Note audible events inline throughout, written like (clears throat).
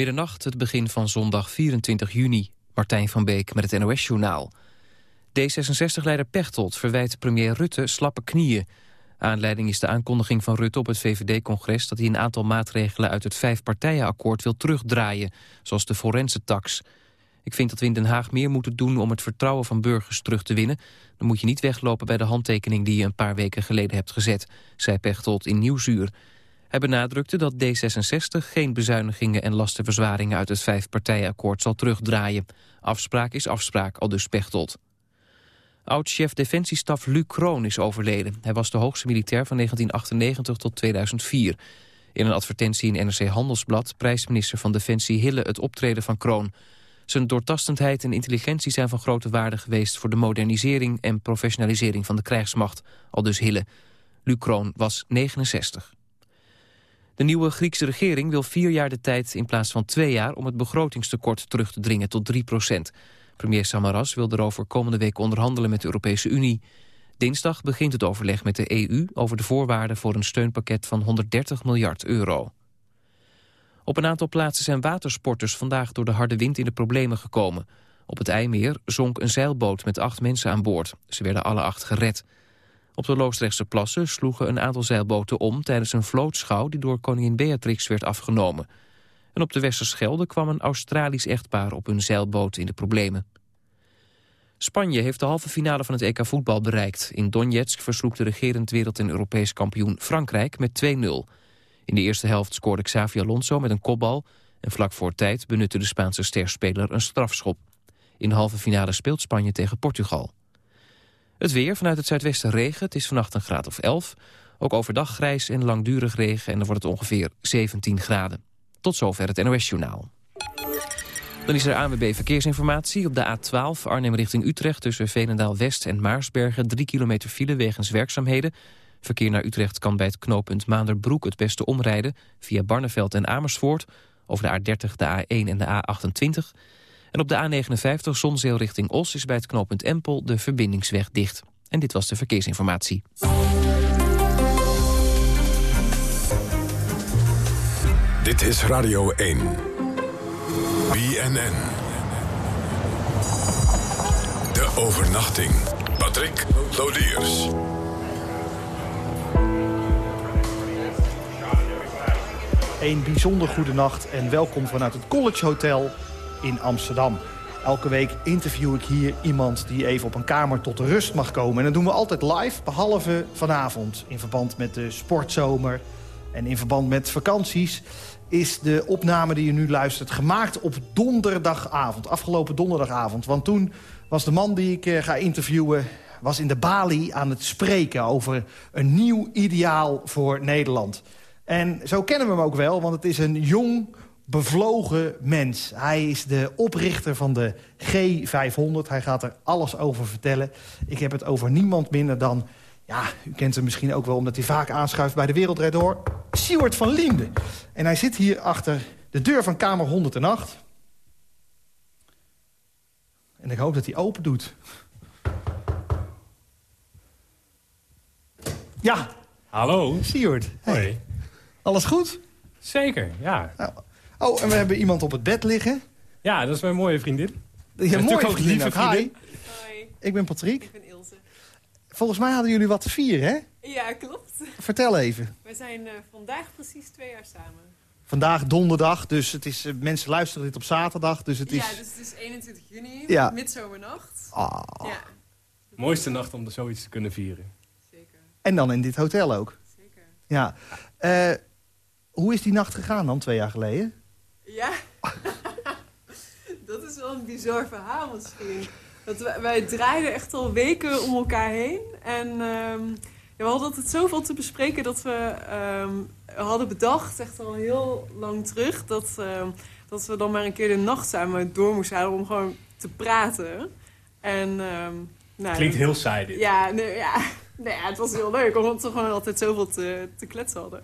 Middernacht, het begin van zondag 24 juni. Martijn van Beek met het NOS-journaal. D66-leider Pechtold verwijt premier Rutte slappe knieën. Aanleiding is de aankondiging van Rutte op het VVD-congres... dat hij een aantal maatregelen uit het vijfpartijenakkoord wil terugdraaien... zoals de forense tax. Ik vind dat we in Den Haag meer moeten doen om het vertrouwen van burgers terug te winnen. Dan moet je niet weglopen bij de handtekening die je een paar weken geleden hebt gezet... zei Pechtold in Nieuwsuur. Hij benadrukte dat D66 geen bezuinigingen en lastenverzwaringen uit het vijfpartijenakkoord zal terugdraaien. Afspraak is afspraak, al dus Pechtold. Oud-chef defensiestaf Luc Kroon is overleden. Hij was de hoogste militair van 1998 tot 2004. In een advertentie in NRC Handelsblad prijst minister van Defensie Hille het optreden van Kroon. Zijn doortastendheid en intelligentie zijn van grote waarde geweest... voor de modernisering en professionalisering van de krijgsmacht, al dus Hille. Luc Kroon was 69. De nieuwe Griekse regering wil vier jaar de tijd in plaats van twee jaar... om het begrotingstekort terug te dringen tot 3 procent. Premier Samaras wil erover komende week onderhandelen met de Europese Unie. Dinsdag begint het overleg met de EU over de voorwaarden voor een steunpakket van 130 miljard euro. Op een aantal plaatsen zijn watersporters vandaag door de harde wind in de problemen gekomen. Op het IJmeer zonk een zeilboot met acht mensen aan boord. Ze werden alle acht gered. Op de Loosdrechtse plassen sloegen een aantal zeilboten om... tijdens een vlootschouw die door koningin Beatrix werd afgenomen. En op de Westerschelde kwam een Australisch echtpaar op hun zeilboot in de problemen. Spanje heeft de halve finale van het EK voetbal bereikt. In Donetsk versloeg de regerend wereld- en Europees kampioen Frankrijk met 2-0. In de eerste helft scoorde Xavi Alonso met een kopbal... en vlak voor tijd benutte de Spaanse sterspeler een strafschop. In de halve finale speelt Spanje tegen Portugal. Het weer, vanuit het zuidwesten regen. Het is vannacht een graad of 11. Ook overdag grijs en langdurig regen en dan wordt het ongeveer 17 graden. Tot zover het NOS-journaal. Dan is er ANWB Verkeersinformatie op de A12 Arnhem richting Utrecht... tussen Veenendaal-West en Maarsbergen. 3 kilometer file wegens werkzaamheden. Verkeer naar Utrecht kan bij het knooppunt Maanderbroek het beste omrijden... via Barneveld en Amersfoort, over de A30, de A1 en de A28... En op de A59 Zonzeel richting Os is bij het knooppunt Empel de verbindingsweg dicht. En dit was de verkeersinformatie. Dit is Radio 1. BNN. De overnachting. Patrick Lodiers. Een bijzonder goede nacht en welkom vanuit het College Hotel in Amsterdam. Elke week interview ik hier iemand die even op een kamer tot rust mag komen. En dat doen we altijd live, behalve vanavond. In verband met de sportzomer en in verband met vakanties... is de opname die je nu luistert gemaakt op donderdagavond. Afgelopen donderdagavond. Want toen was de man die ik eh, ga interviewen... was in de Bali aan het spreken over een nieuw ideaal voor Nederland. En zo kennen we hem ook wel, want het is een jong bevlogen mens. Hij is de oprichter van de G500. Hij gaat er alles over vertellen. Ik heb het over niemand minder dan... Ja, u kent hem misschien ook wel omdat hij vaak aanschuift bij de Wereldrijd door. Siewert van Liende. En hij zit hier achter de deur van kamer 108. En ik hoop dat hij open doet. Ja. Hallo. Siewert. Hey. Hoi. Alles goed? Zeker, ja. Nou, oh, en we hebben iemand op het bed liggen. Ja, dat is mijn mooie vriendin. Ja, natuurlijk mooi ook lieve Hi. vriendin. Hoi, Ik ben Patrick. ik ben Ilse. Volgens mij hadden jullie wat te vieren, hè? Ja, klopt. Vertel even. We zijn eh, vandaag precies twee jaar samen. Vandaag donderdag, dus het is, eh, mensen luisteren dit op zaterdag. Dus het is... Ja, dus het is 21 juni, Ja. midzomernacht. Ah. Ja, Mooiste nacht om er zoiets te kunnen vieren. zeker. En dan in dit hotel ook. Zeker. Ja. Eh, hoe is die nacht gegaan dan, twee jaar geleden? Ja, (laughs) dat is wel een bizar verhaal misschien. Dat wij, wij draaiden echt al weken om elkaar heen. En ehm, ja, we hadden altijd zoveel te bespreken dat we ehm, hadden bedacht, echt al heel lang terug, dat, ehm, dat we dan maar een keer de nacht samen door moesten houden om gewoon te praten. En, nou, Klinkt heel saai dit. Ja, nee, ja. Nee, ja, het was heel leuk, omdat we gewoon altijd zoveel te, te kletsen hadden.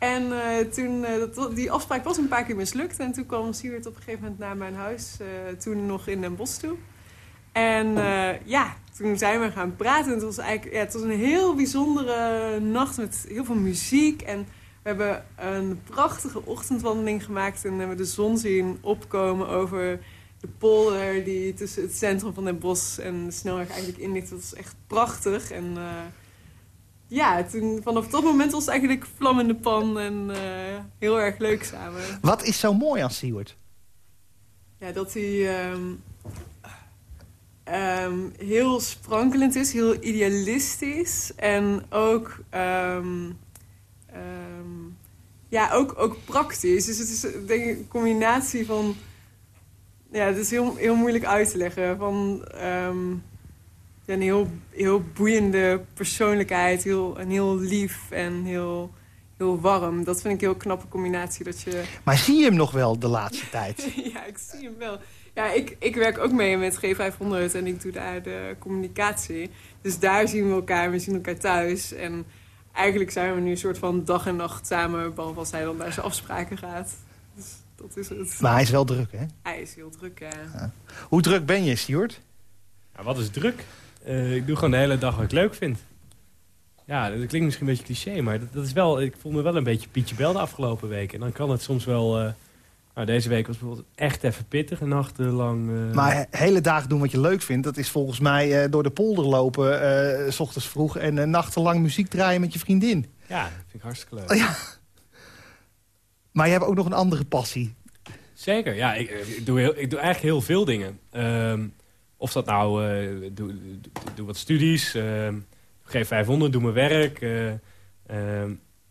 En eh, toen, eh, dat, die afspraak was een paar keer mislukt. En toen kwam Siewert op een gegeven moment naar mijn huis, eh, toen nog in Den Bosch toe. En eh, ja, toen zijn we gaan praten. Het was eigenlijk ja, het was een heel bijzondere nacht met heel veel muziek. En We hebben een prachtige ochtendwandeling gemaakt en hebben de zon zien opkomen over de polder die tussen het centrum van Den Bosch en de snelweg eigenlijk in ligt. Dat is echt prachtig. En ja, toen, vanaf dat moment was het eigenlijk vlam in de pan en uh, heel erg leuk samen. Wat is zo mooi aan Siewert? Ja, dat hij um, um, heel sprankelend is, heel idealistisch. En ook, um, ja, ook, ook praktisch. Dus het is denk ik een combinatie van... Ja, het is heel, heel moeilijk uit te leggen. Van een heel, heel boeiende persoonlijkheid. Heel, een heel lief en heel, heel warm. Dat vind ik een heel knappe combinatie. Dat je... Maar zie je hem nog wel de laatste (laughs) tijd? ja, ik zie hem wel. Ja, ik, ik werk ook mee met G500 en ik doe daar de communicatie. Dus daar zien we elkaar, we zien elkaar thuis. En eigenlijk zijn we nu een soort van dag en nacht samen... behalve als hij dan naar zijn afspraken gaat. Dus dat is het. Maar hij is wel druk, hè? Hij is heel druk, ja. ja. Hoe druk ben je, Stuart? Ja, wat is druk? Uh, ik doe gewoon de hele dag wat ik leuk vind. Ja, dat klinkt misschien een beetje cliché, maar dat, dat, is wel, ik voel me wel een beetje Pietje Bel de afgelopen week. En dan kan het soms wel... Uh, nou, deze week was bijvoorbeeld echt even pittig, nachtenlang. Uh... Maar hele dagen doen wat je leuk vindt, dat is volgens mij door de polder lopen, s ochtends vroeg... en nachtenlang muziek draaien met je vriendin. Ja, dat vind ik hartstikke leuk. Oh, ja. Maar je hebt ook nog een andere passie. Zeker, ja. Ik, ik, doe, heel, ik doe eigenlijk heel veel dingen. Ehm, of dat nou, uh, doe, doe, wat studies, uh, geef 500, doe mijn werk. Uh,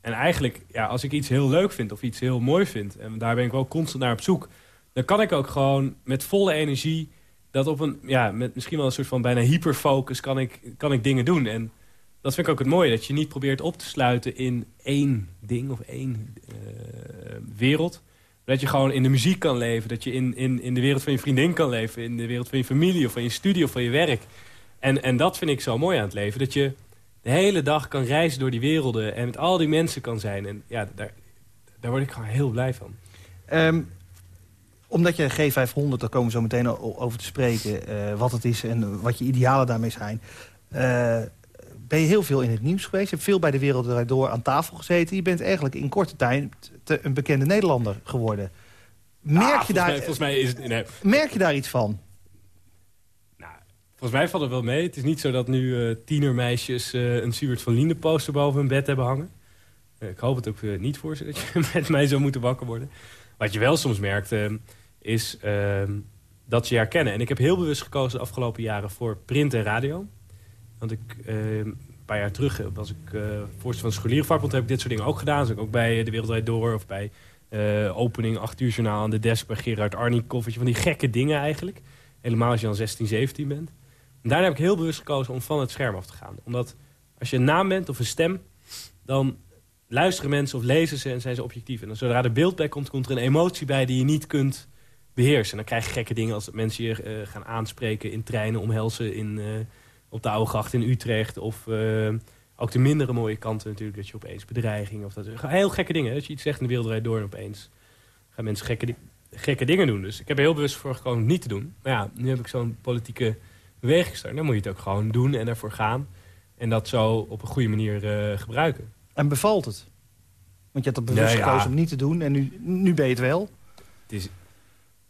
en eigenlijk, ja, als ik iets heel leuk vind of iets heel mooi vind... en daar ben ik wel constant naar op zoek... dan kan ik ook gewoon met volle energie... dat op een, ja, met misschien wel een soort van bijna hyperfocus... kan ik, kan ik dingen doen. En dat vind ik ook het mooie, dat je niet probeert op te sluiten in één ding of één wereld... Dat je gewoon in de muziek kan leven. Dat je in, in, in de wereld van je vriendin kan leven. In de wereld van je familie of van je studie of van je werk. En, en dat vind ik zo mooi aan het leven. Dat je de hele dag kan reizen door die werelden. En met al die mensen kan zijn. En ja, daar, daar word ik gewoon heel blij van. Um, omdat je G500, daar komen we zo meteen over te spreken. Uh, wat het is en wat je idealen daarmee zijn. Uh, ben je heel veel in het nieuws geweest. Je hebt veel bij de Wereld Door aan tafel gezeten. Je bent eigenlijk in korte tijd een bekende Nederlander geworden. Merk, je, daar, volgens mij is het, nee. merk je daar iets van? Nou, volgens mij valt het wel mee. Het is niet zo dat nu uh, tienermeisjes uh, een Siebert van Liende poster boven hun bed hebben hangen. Uh, ik hoop het ook niet voor ze (laughs) dat je met mij zou moeten wakker worden. Wat je wel soms merkt ehm, is ehm, dat ze je herkennen. En ik heb heel bewust gekozen de afgelopen jaren voor print en radio. Want ik, een paar jaar terug was ik uh, voorzitter van de scholierenvakbond. heb ik dit soort dingen ook gedaan. Dus ik ook bij De Wereldrijd Door of bij uh, opening 8 uur journaal aan de desk bij Gerard Arnikoff. Van die gekke dingen eigenlijk. Helemaal als je dan 16, 17 bent. En daarna heb ik heel bewust gekozen om van het scherm af te gaan. Omdat als je een naam bent of een stem, dan luisteren mensen of lezen ze en zijn ze objectief. En dan zodra er beeld bij komt, komt er een emotie bij die je niet kunt beheersen. En dan krijg je gekke dingen als mensen je gaan aanspreken in treinen, omhelzen in... op de Oude Gracht in Utrecht. Of uh, ook de mindere mooie kanten natuurlijk. Dat je opeens bedreiging of dat. Heel gekke dingen. Dat je iets zegt in de wereldrijd door en opeens gaan mensen gekke, gekke dingen doen. Dus ik heb er heel bewust voor gekozen niet te doen. Maar ja, nu heb ik zo'n politieke beweging gestart. Dan moet je het ook gewoon doen en ervoor gaan. En dat zo op een goede manier uh, gebruiken. En bevalt het? Want je hebt er bewust gekozen om niet te doen en nu, nu ben je het wel. Het is, het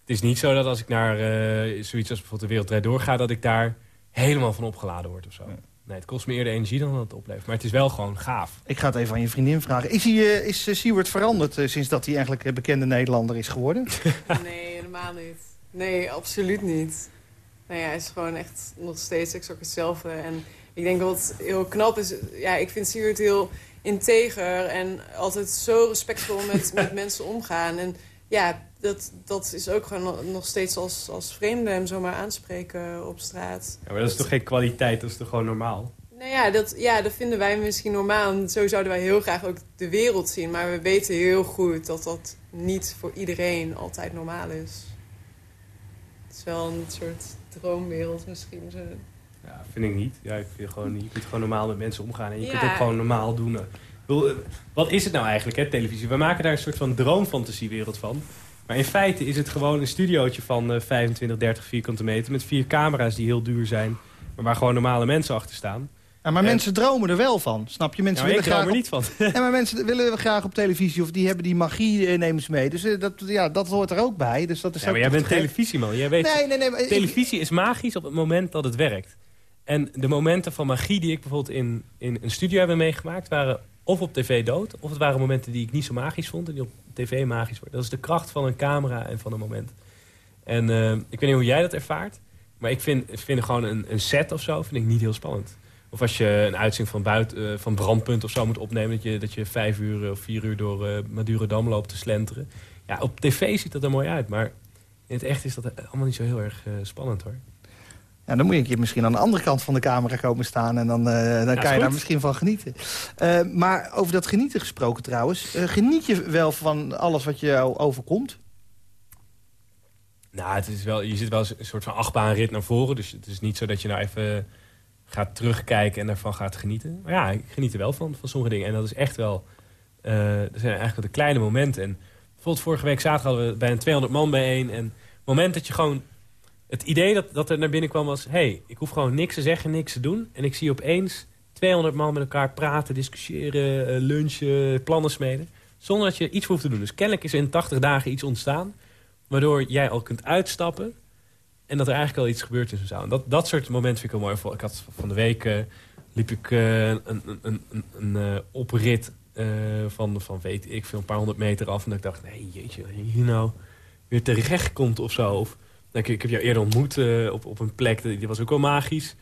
is niet zo dat als ik naar uh, zoiets als bijvoorbeeld de wereldrijd doorga... dat ik daar helemaal van opgeladen wordt of zo. Nee, het kost me eerder energie dan dat het oplevert. Maar het is wel gewoon gaaf. Ik ga het even aan je vriendin vragen. Is, hij, uh, is uh, Siewert veranderd uh, sinds dat hij eigenlijk een bekende Nederlander is geworden? (laughs) nee, helemaal niet. Nee, absoluut niet. Nee, hij is gewoon echt nog steeds exact hetzelfde. En ik denk wat heel knap is... Ja, ik vind Siewert heel integer en altijd zo respectvol met, met (laughs) mensen omgaan. En ja, dat, dat is ook gewoon nog steeds als, als vreemde hem zomaar aanspreken op straat. Ja, maar dat is toch geen kwaliteit, dat is toch gewoon normaal? Nou ja dat, ja, dat vinden wij misschien normaal. En zo zouden wij heel graag ook de wereld zien. Maar we weten heel goed dat dat niet voor iedereen altijd normaal is. Het is wel een soort droomwereld misschien. Zo. Ja, vind ik niet. Ja, ik vind gewoon, je kunt gewoon normaal met mensen omgaan. En je kunt ook gewoon normaal doen. Wat is het nou eigenlijk, hè, televisie? We maken daar een soort van droomfantasiewereld van. Maar in feite is het gewoon een studiootje van uh, 25, 30 vierkante meter... met vier camera's die heel duur zijn, maar waar gewoon normale mensen achter staan. Ja, maar mensen dromen er wel van, snap je? Mensen willen droom er graag niet van. (laughs) Ja, maar mensen willen graag op televisie of die hebben die magie, eh, nemen ze mee. Dus eh, dat, ja, dat hoort er ook bij. Dus dat is Ja, maar jij bent gek. televisieman. Jij weet, Nee, nee, nee. maar televisie is magisch op het moment dat het werkt. En de momenten van magie die ik bijvoorbeeld in, in een studio heb meegemaakt... waren of op tv dood, of het waren momenten die ik niet zo magisch vond... en die op tv magisch worden. Dat is de kracht van een camera en van een moment. En eh, ik weet niet hoe jij dat ervaart... maar ik vind, vind gewoon een, een set of zo vind ik niet heel spannend. Of als je een uitzending van, buiten, eh, van Brandpunt of zo moet opnemen... dat je, dat je vijf uur of vier uur door eh Madurodam loopt te slenteren. Ja, op tv ziet dat er mooi uit, maar... In het echt is dat allemaal niet zo heel erg eh, spannend hoor. Ja, dan moet je een keer misschien aan de andere kant van de camera komen staan... en dan, eh, dan kan je daar misschien van genieten. Eh, maar over dat genieten gesproken trouwens... eh, geniet je wel van alles wat je overkomt? Nou, het is wel, je zit wel een soort van achtbaanrit naar voren. Dus het is niet zo dat je nou even gaat terugkijken en daarvan gaat genieten. Maar ja, ik geniet er wel van, van sommige dingen. En dat is echt wel... dat zijn eigenlijk de kleine momenten. En bijvoorbeeld vorige week zaterdag hadden we bijna 200 man bijeen. En het moment dat je gewoon... Het idee dat, dat er naar binnen kwam was... hey, ik hoef gewoon niks te zeggen, niks te doen. En ik zie opeens 200 man met elkaar praten, discussiëren, eh, lunchen, plannen smeden. Zonder dat je iets hoeft te doen. Dus kennelijk is in 80 dagen iets ontstaan... waardoor jij al kunt uitstappen... en dat er eigenlijk al iets gebeurd is. En zo. En dat, dat soort momenten vind ik wel mooi. Ik had van de week eh, liep ik eh, een, een, een, een, oprit van, van, weet ik veel, een paar honderd meter af. En ik dacht, nee, jeetje, je nou weer terecht komt of zo. Of, ik, ik heb jou eerder ontmoet eh, op, op een plek, die was ook wel magisch.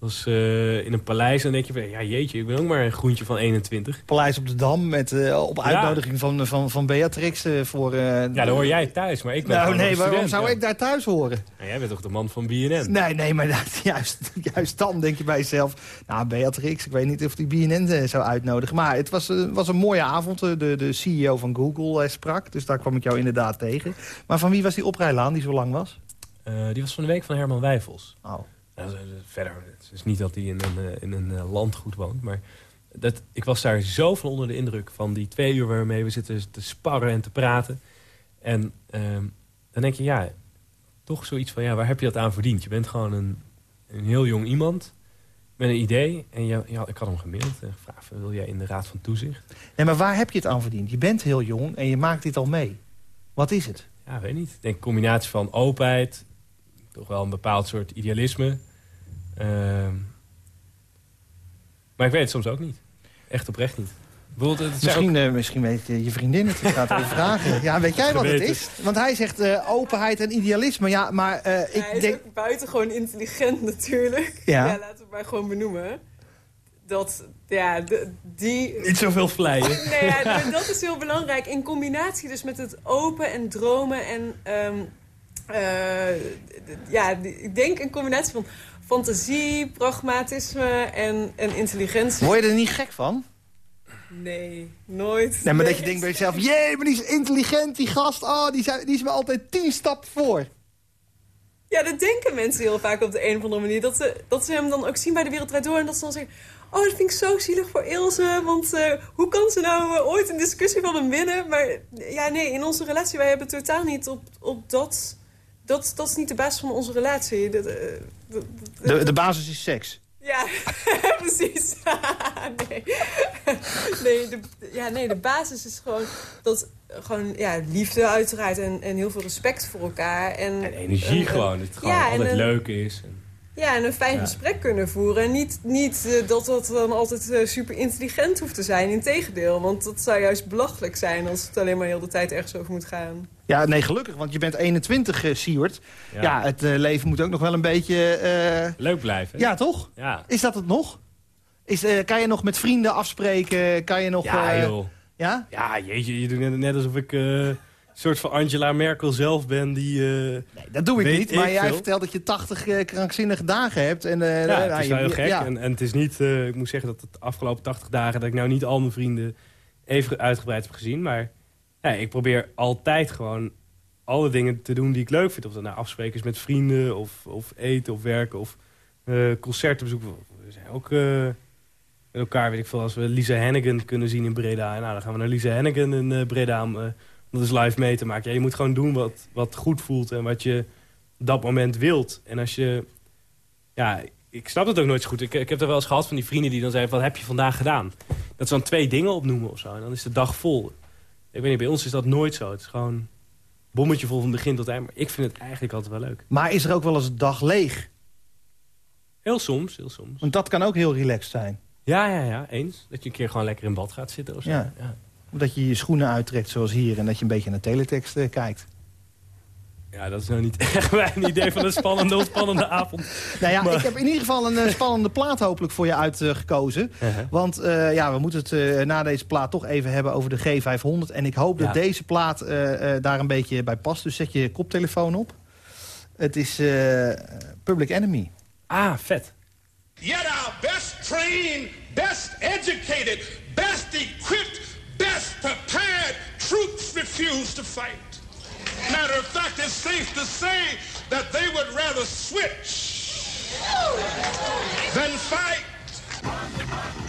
Dat was eh, in een paleis. En dan denk je, van, ja jeetje, ik ben ook maar een groentje van 21. Paleis op de Dam, met, eh, op uitnodiging van, van, van Beatrix voor... Ja, daar hoor jij thuis, maar ik ben Nou nee, waarom zou ja. ik daar thuis horen? Nou, jij bent toch de man van BNN? Nee, nee, maar dat, (laughs) juist, juist dan denk je bij jezelf... Nou, Beatrix, ik weet niet of die BNN zou uitnodigen. Maar het was, was een mooie avond. De, de CEO van Google sprak, dus daar kwam ik jou inderdaad tegen. Maar van wie was die oprijlaan die zo lang was? Eh, die was van de week van Herman Wijfels. Oh. Nou, verder, het is niet dat hij in een, eh, in een eh, landgoed woont, maar dat, ik was daar zo van onder de indruk van die twee uur waarmee we zitten te sparren en te praten. En ehm, dan denk je, ja, toch zoiets van, ja, waar heb je dat aan verdiend? Je bent gewoon een, een heel jong iemand met een idee. En je, ja, ik had hem gemaild en gevraagd, wil jij in de Raad van Toezicht? Nee, maar waar heb je het aan verdiend? Je bent heel jong en je maakt dit al mee. Wat is het? Ja, weet niet. Ik denk een combinatie van openheid, toch wel een bepaald soort idealisme. Ehm, maar ik weet het soms ook niet. Echt oprecht niet. Bijvoorbeeld, het ook- Misschien, eh, misschien weet je, je vriendin het. Ik ga het even (laughs) vragen. Ja, weet jij wat het is? Want hij zegt eh, openheid en idealisme. Ja, maar eh, Ja, ik hij is denk... ook buitengewoon intelligent natuurlijk. Ja. laten we het maar gewoon benoemen. Dat, ja, de- die... niet zoveel vleien. (laughs) Nee, ja, dat is heel belangrijk. In combinatie dus met het open en dromen en... ehm, eh, ja, die- ik denk een combinatie van fantasie, pragmatisme en, en intelligentie. Word je er niet gek van? Nee, nooit. Nee, maar dat je denkt bij jezelf... Jee, maar die is intelligent, die gast. Oh, die, zijn, die is me altijd tien stappen voor. Ja, dat denken mensen heel vaak op de een of andere manier. Dat ze, dat ze hem dan ook zien bij de Wereld Draait Door. En dat ze dan zeggen... Oh, dat vind ik zo zielig voor Ilse. Want eh, hoe kan ze nou eh, ooit een discussie van hem winnen? Maar ja, nee, in onze relatie... Wij hebben totaal niet op, op dat... Dat, dat is niet de basis van onze relatie. De, de basis is seks. ja, (laughs) precies. (laughs) nee, nee, de, ja, nee, de basis is gewoon dat gewoon ja, liefde uiteraard en, en heel veel respect voor elkaar. En, En energie en- gewoon. Dat het gewoon ja, altijd leuk is. En, Ja, en een fijn Ja. gesprek kunnen voeren. En niet, niet eh, dat dat dan altijd eh, super intelligent hoeft te zijn. Integendeel, want dat zou juist belachelijk zijn... als het alleen maar heel de tijd ergens over moet gaan. Ja, nee, gelukkig, want je bent 21, uh, Siewert. Ja, ja. het eh, leven moet ook nog wel een beetje... eh, Leuk blijven. Ja, toch? Ja, Is dat het nog? Is, eh, kan je nog met vrienden afspreken? Kan je nog... ja eh, joh. Ja? Ja, jeetje, je doet net, net alsof ik eh, soort van Angela Merkel zelf ben die... eh, Nee, dat doe ik niet. Maar jij veel. vertelt dat je 80 eh, krankzinnige dagen hebt. En, eh, ja, nou, het is wel heel gek. ja. En, en het is niet, ik moet zeggen dat het de afgelopen 80 dagen... dat ik nou niet al mijn vrienden even uitgebreid heb gezien. Maar ja, ik probeer altijd gewoon alle dingen te doen die ik leuk vind. Of dat nou afspreken is met vrienden, of, of eten, of werken, of concerten bezoeken. We zijn ook met elkaar, weet ik veel, als we Lisa Hennigan kunnen zien in Breda. Nou, dan gaan we naar Lisa Hennigan in Breda om, om dat eens live mee te maken. Ja, je moet gewoon doen wat, wat goed voelt en wat je op dat moment wilt. En als je... Ja, ik snap het ook nooit zo goed. Ik, ik heb er wel eens gehad van die vrienden die dan zeiden... wat heb je vandaag gedaan? Dat ze dan twee dingen opnoemen of zo. En dan is de dag vol. Ik weet niet, bij ons is dat nooit zo. Het is gewoon bommetje vol van begin tot eind. Maar ik vind het eigenlijk altijd wel leuk. Maar is er ook wel eens een dag leeg? Heel soms, heel soms. Want dat kan ook heel relaxed zijn. Ja, ja, ja, eens. Dat je een keer gewoon lekker in bad gaat zitten of zo. Ja. ja. Dat je je schoenen uittrekt zoals hier... en dat je een beetje naar teletext uh, kijkt. Ja, dat is nou niet (laughs) echt mijn idee van een spannende, ontspannende avond. Nou ja, ik heb in ieder geval een uh, spannende plaat hopelijk voor je uitgekozen. Uh, uh -huh. Want ja, we moeten het na deze plaat toch even hebben over de G500. En ik hoop ja. dat deze plaat daar een beetje bij past. Dus zet je koptelefoon op. Het is Public Enemy. Ah, vet. Yet our best trained, best educated, best equipped, prepared troops refuse to fight. Matter of fact, it's safe to say that they would rather switch than fight.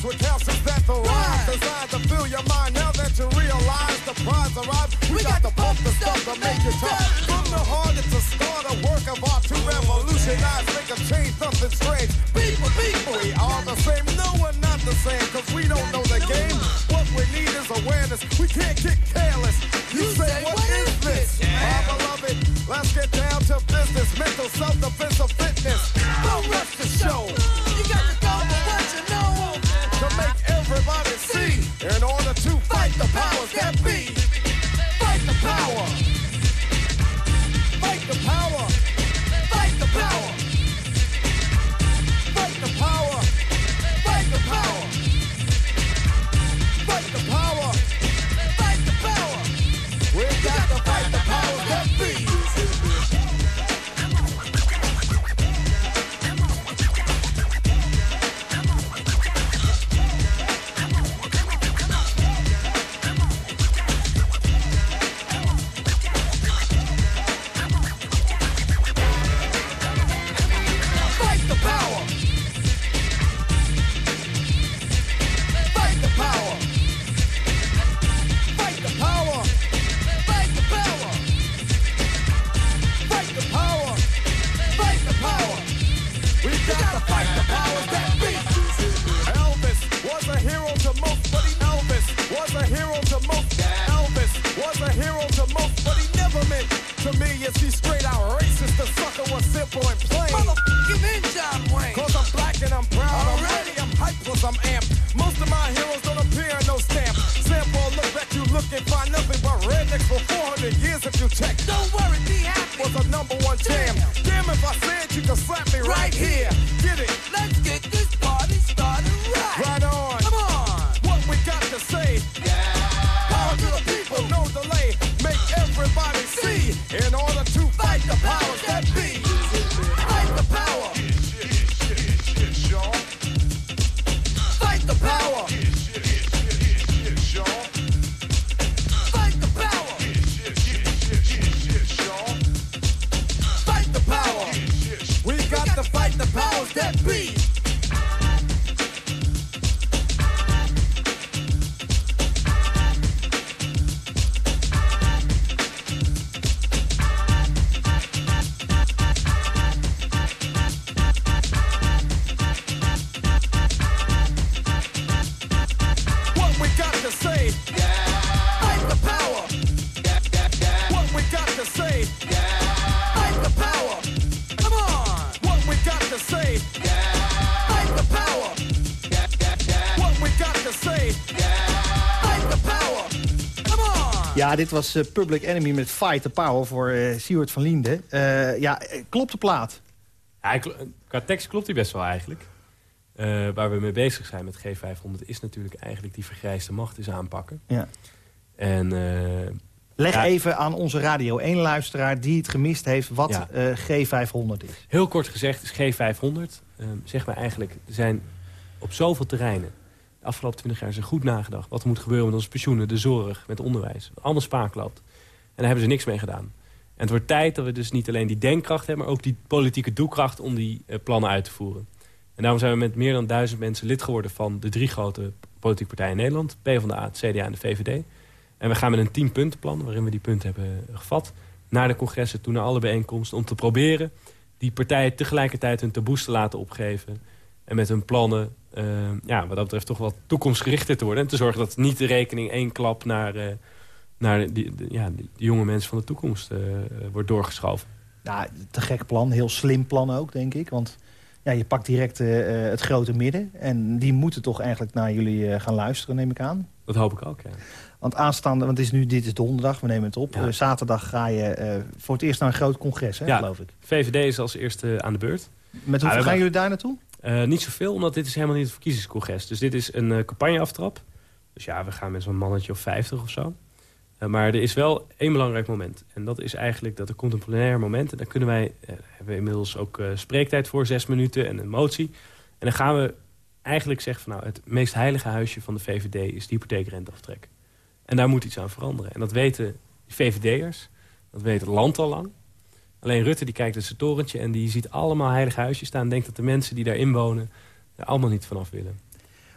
Counts is that the rhyme designed to fill your mind. Now that you realize the prize arrives, we, we got, got to pump the stuff to make it tough. From the heart, it's a start, a work of art to revolutionize, make a change, something strange. People, people, we are the same. No, we're not the same, cause we don't know the game. What we need is awareness. We can't For me, is he straight out racist. The sucker was simple and plain. Motherfucking in John Wayne. Cause I'm black and I'm proud. I'm ready, I'm hyped, plus I'm amped. Most of my heroes don't appear in no stamp. Sample, look back, you look and find nothing but rednecks for 400 years if you check. Don't worry, be happy. Was a number one jam. Damn, Damn if I said you could slap me right, right here. Get it. Ja, dit was uh, Public Enemy met Fight the Power voor uh, Siewert van Liende. Uh, ja, klopt de plaat? Ja, qua tekst klopt hij best wel eigenlijk. waar we mee bezig zijn met G500 is natuurlijk eigenlijk die vergrijsde macht is aanpakken. Ja. En, Leg even aan onze Radio 1-luisteraar die het gemist heeft wat ja. G500 is. Heel kort gezegd is G500, zeg maar eigenlijk, er zijn op zoveel terreinen afgelopen twintig jaar is er goed nagedacht. Wat er moet gebeuren met onze pensioenen, de zorg, met onderwijs. Allemaal spaak loopt. En daar hebben ze niks mee gedaan. En het wordt tijd dat we dus niet alleen die denkkracht hebben... maar ook die politieke doelkracht om die uh, plannen uit te voeren. En daarom zijn we met meer dan duizend mensen lid geworden... van de drie grote politieke partijen in Nederland. PvdA, het CDA en de VVD. En we gaan met een tienpuntenplan, waarin we die punten hebben gevat... naar de congressen toe, naar alle bijeenkomsten... om te proberen die partijen tegelijkertijd hun taboes te laten opgeven... en met hun plannen ja, wat dat betreft toch wat toekomstgerichter te worden. En te zorgen dat niet de rekening één klap naar, uh, naar die, de, ja, die jonge mensen van de toekomst uh, wordt doorgeschoven. Ja, te gek plan. Heel slim plan ook, denk ik. Want ja, je pakt direct het grote midden. En die moeten toch eigenlijk naar jullie gaan luisteren, neem ik aan. Dat hoop ik ook, ja. Want aanstaande, want het is nu, dit is donderdag, we nemen het op. Ja. zaterdag ga je voor het eerst naar een groot congres, hè, ja, geloof ik. VVD is als eerste aan de beurt. Met hoeveel gaan jullie daar naartoe? Uh, niet zoveel, omdat dit is helemaal niet het verkiezingscongres. Dus dit is een uh, campagneaftrap. Dus ja, we gaan met zo'n mannetje of 50 of zo. Uh, maar er is wel één belangrijk moment. En dat is eigenlijk dat er komt een plenair moment. En daar kunnen wij, hebben we inmiddels ook spreektijd voor, zes minuten en een motie. En dan gaan we eigenlijk zeggen van nou, het meest heilige huisje van de VVD is de hypotheekrenteaftrek. En daar moet iets aan veranderen. En dat weten de VVD'ers, dat weet het land al lang. Alleen Rutte die kijkt uit zijn torentje en die ziet allemaal heilige huisjes staan... en denkt dat de mensen die daarin wonen er allemaal niet vanaf willen.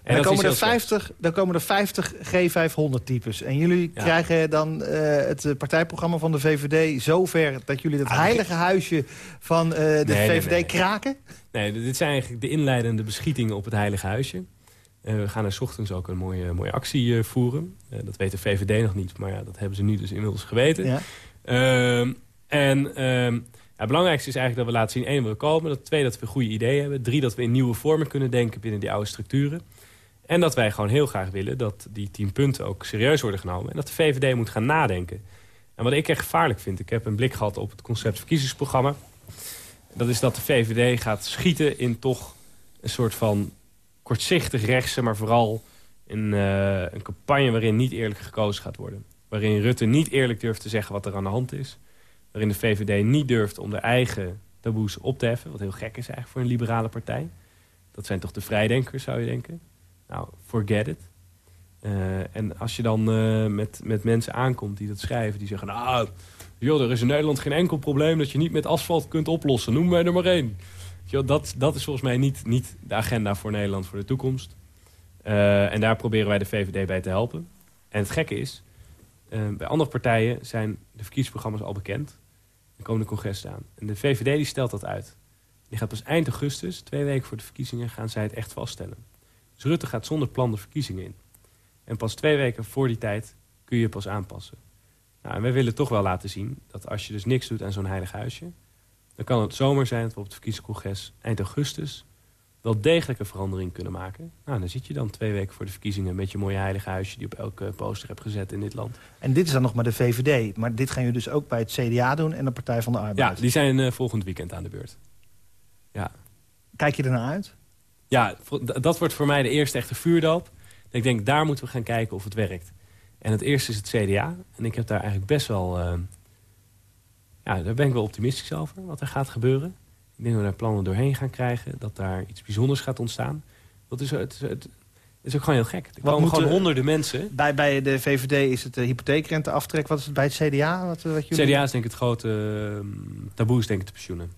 En, dan, komen er 50, dan komen er 50 G500-types. En jullie krijgen dan uh, het partijprogramma van de VVD zover... dat jullie dat ah, heilige huisje van uh, de nee, VVD nee, nee, kraken? Nee, dit zijn eigenlijk de inleidende beschietingen op het heilige huisje. Uh, we gaan er s ochtends ook een mooie, mooie actie voeren. dat weet de VVD nog niet, maar ja, dat hebben ze nu dus inmiddels geweten. Ja. En ehm, het belangrijkste is eigenlijk dat we laten zien... één, we komen. Dat, twee, dat we goede ideeën hebben. Drie, dat we in nieuwe vormen kunnen denken binnen die oude structuren. En dat wij gewoon heel graag willen dat die tien punten ook serieus worden genomen. En dat de VVD moet gaan nadenken. En wat ik echt gevaarlijk vind... ik heb een blik gehad op het concept verkiezingsprogramma. Dat is dat de VVD gaat schieten in toch een soort van kortzichtig rechtse... maar vooral in uh, een campagne waarin niet eerlijk gekozen gaat worden. Waarin Rutte niet eerlijk durft te zeggen wat er aan de hand is waarin de VVD niet durft om de eigen taboes op te heffen. Wat heel gek is eigenlijk voor een liberale partij. Dat zijn toch de vrijdenkers, zou je denken. Nou, forget it. Uh, en als je dan uh, met, met mensen aankomt die dat schrijven... die zeggen, nou, joh, er is in Nederland geen enkel probleem... dat je niet met asfalt kunt oplossen. Noem mij er maar één. Dat, dat is volgens mij niet, niet de agenda voor Nederland voor de toekomst. Uh, en daar proberen wij de VVD bij te helpen. En het gekke is, bij andere partijen zijn de verkiezingsprogramma's al bekend komende congres staan. En de VVD die stelt dat uit. Die gaat pas eind augustus, twee weken voor de verkiezingen, gaan zij het echt vaststellen. Dus Rutte gaat zonder plan de verkiezingen in. En pas twee weken voor die tijd kun je pas aanpassen. Nou, en wij willen toch wel laten zien dat als je dus niks doet aan zo'n heilig huisje... dan kan het zomer zijn dat we op het verkiezingscongres eind augustus wel degelijke verandering kunnen maken. Nou, dan zit je dan twee weken voor de verkiezingen... met je mooie heilige huisje die op elke poster hebt gezet in dit land. En dit is dan nog maar de VVD. Maar dit gaan jullie dus ook bij het CDA doen en de Partij van de Arbeid. Ja, die zijn uh, volgend weekend aan de beurt. Ja. Kijk je ernaar uit? Ja, dat wordt voor mij de eerste echte vuurdoop. Ik denk, daar moeten we gaan kijken of het werkt. En het eerste is het CDA. En ik heb daar eigenlijk best wel... Uh, ja, daar ben ik wel optimistisch over, wat er gaat gebeuren. Ik denk dat we daar plannen doorheen gaan krijgen. Dat daar iets bijzonders gaat ontstaan. Dat is, het, het, is ook gewoon heel gek. Er wat komen gewoon honderden mensen. Bij, bij de VVD is het de hypotheekrenteaftrek. Wat is het bij het CDA? Wat, wat jullie... CDA is denk ik het grote uh, taboe is denk ik de pensioenen.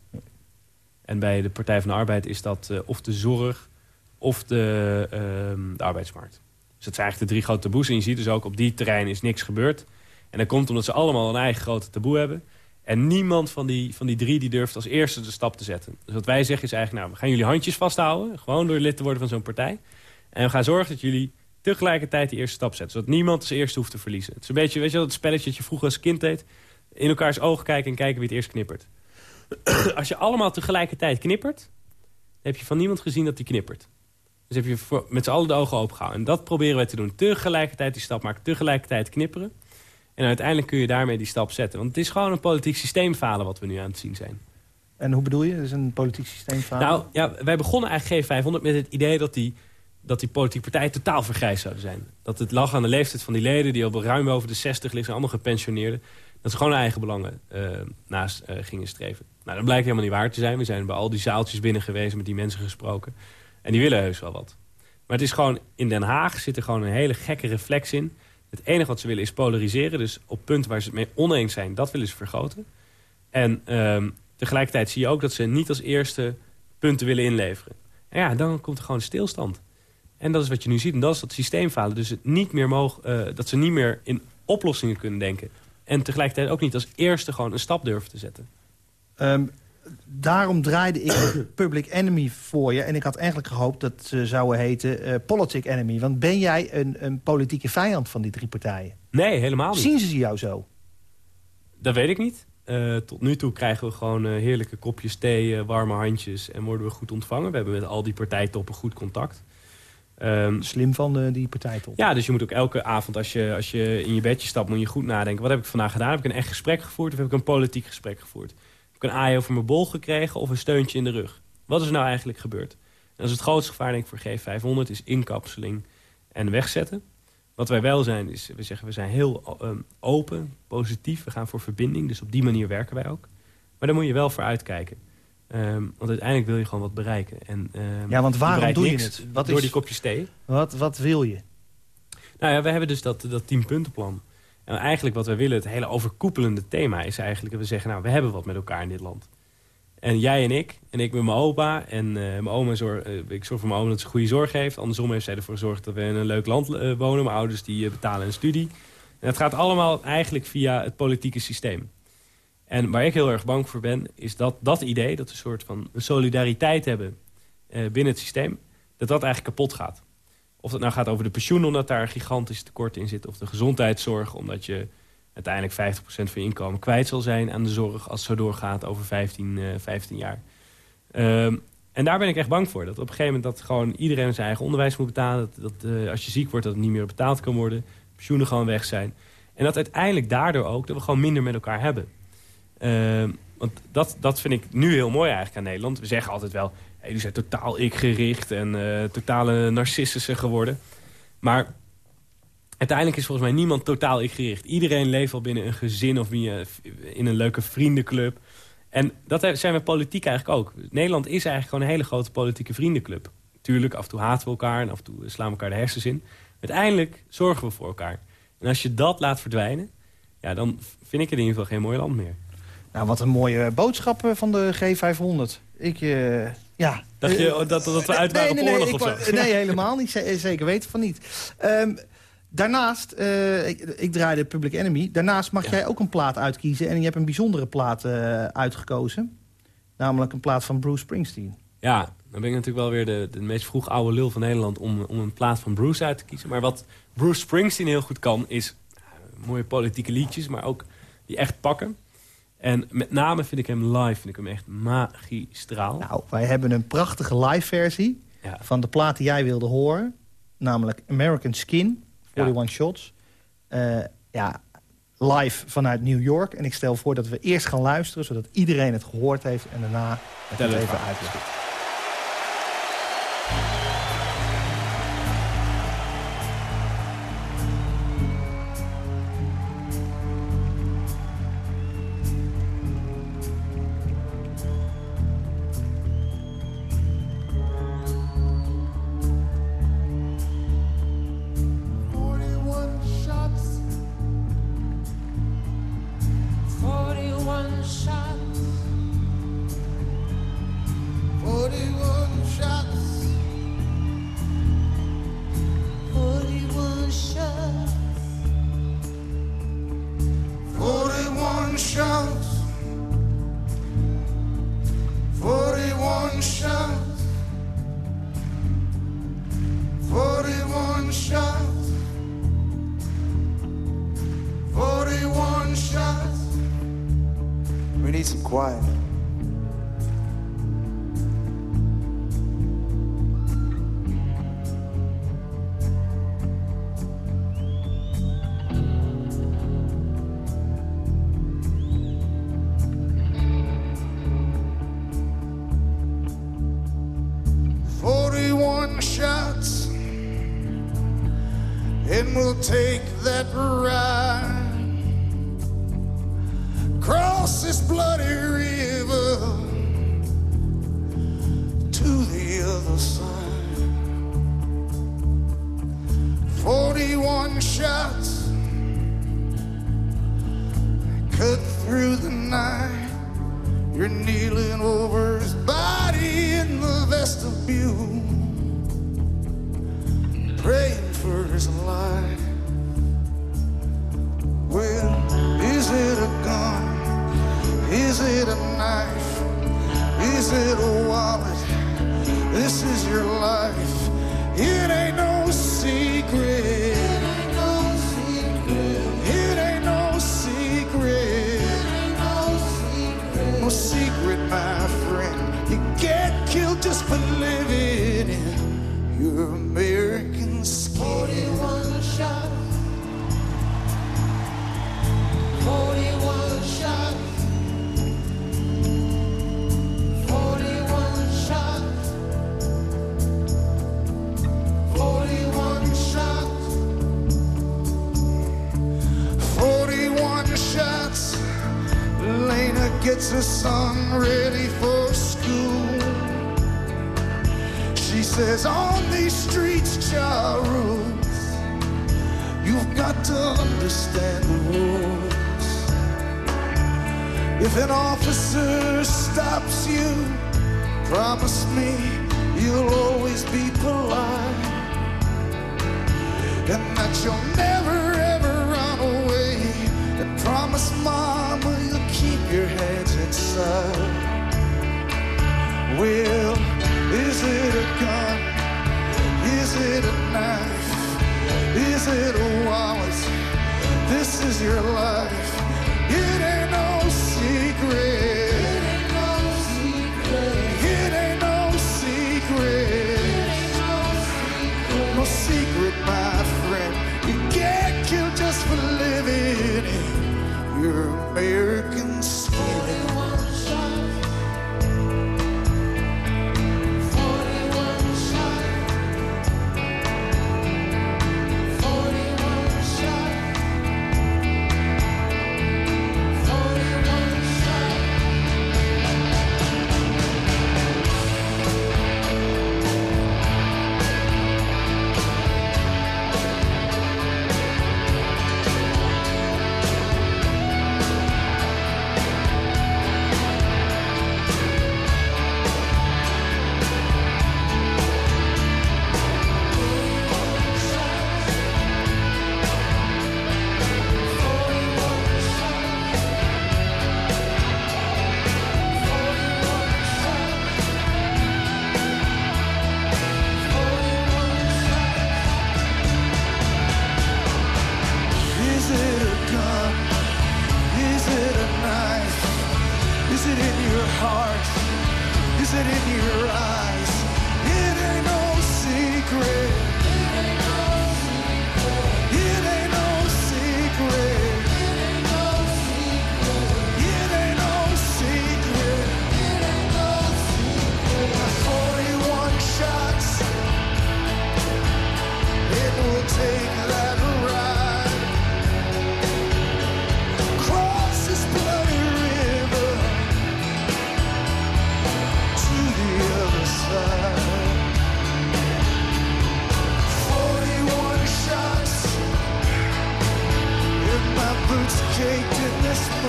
En bij de Partij van de Arbeid is dat uh, of de zorg of de, uh, de arbeidsmarkt. Dus dat zijn eigenlijk de drie grote taboes. En je ziet dus ook op die terrein is niks gebeurd. En dat komt omdat ze allemaal een eigen grote taboe hebben. En niemand van die, van die drie die durft als eerste de stap te zetten. Dus wat wij zeggen is eigenlijk, nou, we gaan jullie handjes vasthouden. Gewoon door lid te worden van zo'n partij. En we gaan zorgen dat jullie tegelijkertijd die eerste stap zetten. Zodat niemand als eerste hoeft te verliezen. Het is een beetje, weet je dat spelletje dat je vroeger als kind deed? In elkaars ogen kijken en kijken wie het eerst knippert. (clears throat) als je allemaal tegelijkertijd knippert... heb je van niemand gezien dat die knippert. Dus heb je met z'n allen de ogen open gehouden. En dat proberen wij te doen. Tegelijkertijd die stap maken, tegelijkertijd knipperen. En uiteindelijk kun je daarmee die stap zetten. Want het is gewoon een politiek systeemfalen wat we nu aan het zien zijn. En hoe bedoel je? Is een politiek systeem Nou, ja, wij begonnen eigenlijk G500 met het idee dat die, dat die politieke partijen totaal vergrijsd zouden zijn. Dat het lag aan de leeftijd van die leden die al ruim boven de 60 liggen, allemaal gepensioneerden. Dat ze gewoon hun eigen belangen uh, naast uh, gingen streven. Nou, dat blijkt helemaal niet waar te zijn. We zijn bij al die zaaltjes binnen geweest, met die mensen gesproken. En die willen heus wel wat. Maar het is gewoon, in Den Haag zit er gewoon een hele gekke reflex in. Het enige wat ze willen is polariseren. Dus op punten waar ze het mee oneens zijn, dat willen ze vergroten. En um, tegelijkertijd zie je ook dat ze niet als eerste punten willen inleveren. En ja, dan komt er gewoon stilstand. En dat is wat je nu ziet. En dat is dat systeemfalen. Dus het niet meer mogen, uh, dat ze niet meer in oplossingen kunnen denken. En tegelijkertijd ook niet als eerste gewoon een stap durven te zetten. Um, daarom draaide ik (coughs) Public Enemy voor je. En ik had eigenlijk gehoopt dat ze zouden heten uh, Politic Enemy. Want ben jij een, een politieke vijand van die drie partijen? Nee, helemaal niet. Zien ze jou zo? Dat weet ik niet. Uh, tot nu toe krijgen we gewoon uh, heerlijke kopjes thee, warme handjes... en worden we goed ontvangen. We hebben met al die partijtoppen goed contact. Um, Slim van die partijtop. Ja, dus je moet ook elke avond als je, als je in je bedje stapt... moet je goed nadenken. Wat heb ik vandaag gedaan? Heb ik een echt gesprek gevoerd of heb ik een politiek gesprek gevoerd? Heb ik een aai over mijn bol gekregen of een steuntje in de rug? Wat is er nou eigenlijk gebeurd? En dat is het grootste gevaar denk ik voor G500... is inkapseling en wegzetten. Wat wij wel zijn, is we zeggen we zijn heel um, open, positief. We gaan voor verbinding, dus op die manier werken wij ook. Maar daar moet je wel voor uitkijken. Um, want uiteindelijk wil je gewoon wat bereiken. En, um, ja, want waarom doe je het? Wat door is, die kopjes thee. Wat, wat wil je? Nou ja, we hebben dus dat, dat tienpuntenplan. En eigenlijk wat we willen, het hele overkoepelende thema... is eigenlijk dat we zeggen, nou, we hebben wat met elkaar in dit land. En jij en ik, en ik met mijn opa. En uh, mijn oma zorg, uh, ik zorg voor mijn oma dat ze goede zorg heeft. Andersom heeft zij ervoor gezorgd dat we in een leuk land uh, wonen. Mijn ouders die betalen een studie. En dat gaat allemaal eigenlijk via het politieke systeem. En waar ik heel erg bang voor ben, is dat dat idee... dat we een soort van solidariteit hebben binnen het systeem... dat dat eigenlijk kapot gaat. Of het nou gaat over de pensioenen, omdat daar een gigantisch tekort in zit... of de gezondheidszorg, omdat je uiteindelijk 50% van je inkomen kwijt zal zijn aan de zorg... als het zo doorgaat over 15, uh, 15 jaar. Um, en daar ben ik echt bang voor. Dat op een gegeven moment dat gewoon iedereen zijn eigen onderwijs moet betalen. Dat, dat uh, als je ziek wordt, dat het niet meer betaald kan worden. Pensioenen gewoon weg zijn. En dat uiteindelijk daardoor ook dat we gewoon minder met elkaar hebben. Uh, want dat, dat vind ik nu heel mooi eigenlijk aan Nederland. We zeggen altijd wel, die zijn totaal ik-gericht en uh, totale narcistische geworden. Maar uiteindelijk is volgens mij niemand totaal ik-gericht. Iedereen leeft al binnen een gezin of in een leuke vriendenclub. En dat zijn we politiek eigenlijk ook. Nederland is eigenlijk gewoon een hele grote politieke vriendenclub. Tuurlijk, af en toe haten we elkaar en af en toe slaan we elkaar de hersens in. Uiteindelijk zorgen we voor elkaar. En als je dat laat verdwijnen, ja, dan vind ik het in ieder geval geen mooi land meer. Nou, wat een mooie boodschap van de G500. Ik, uh, ja... Dacht je dat, dat we uit waren nee, op oorlog nee, of zo? Nee, helemaal niet. Zeker weten van niet. Um, Daarnaast, uh, ik, ik draaide Public Enemy. Daarnaast mag ja. jij ook een plaat uitkiezen. En je hebt een bijzondere plaat uh, uitgekozen. Namelijk een plaat van Bruce Springsteen. Ja, dan ben ik natuurlijk wel weer de, de meest vroeg oude lul van Nederland... Om, om een plaat van Bruce uit te kiezen. Maar wat Bruce Springsteen heel goed kan... is mooie politieke liedjes, maar ook die echt pakken. En met name vind ik hem live vind ik hem echt magistraal. Nou, wij hebben een prachtige live versie... Ja. van de plaat die jij wilde horen. Namelijk American Skin 41 ja. Shots. Uh, ja, live vanuit New York. En ik stel voor dat we eerst gaan luisteren... zodat iedereen het gehoord heeft en daarna het, het even uitleggen. peace and quiet. Got to understand the rules. If an officer stops you, promise me you'll always be polite. And that you'll never ever run away. And promise mama you'll keep your hands inside. Well, is it a gun? Is it a knife? Is it wallet? This is your life. It ain't no secret. It ain't no secret. It ain't no secret. No secret, my friend. You just for living in your American Is it in your eyes?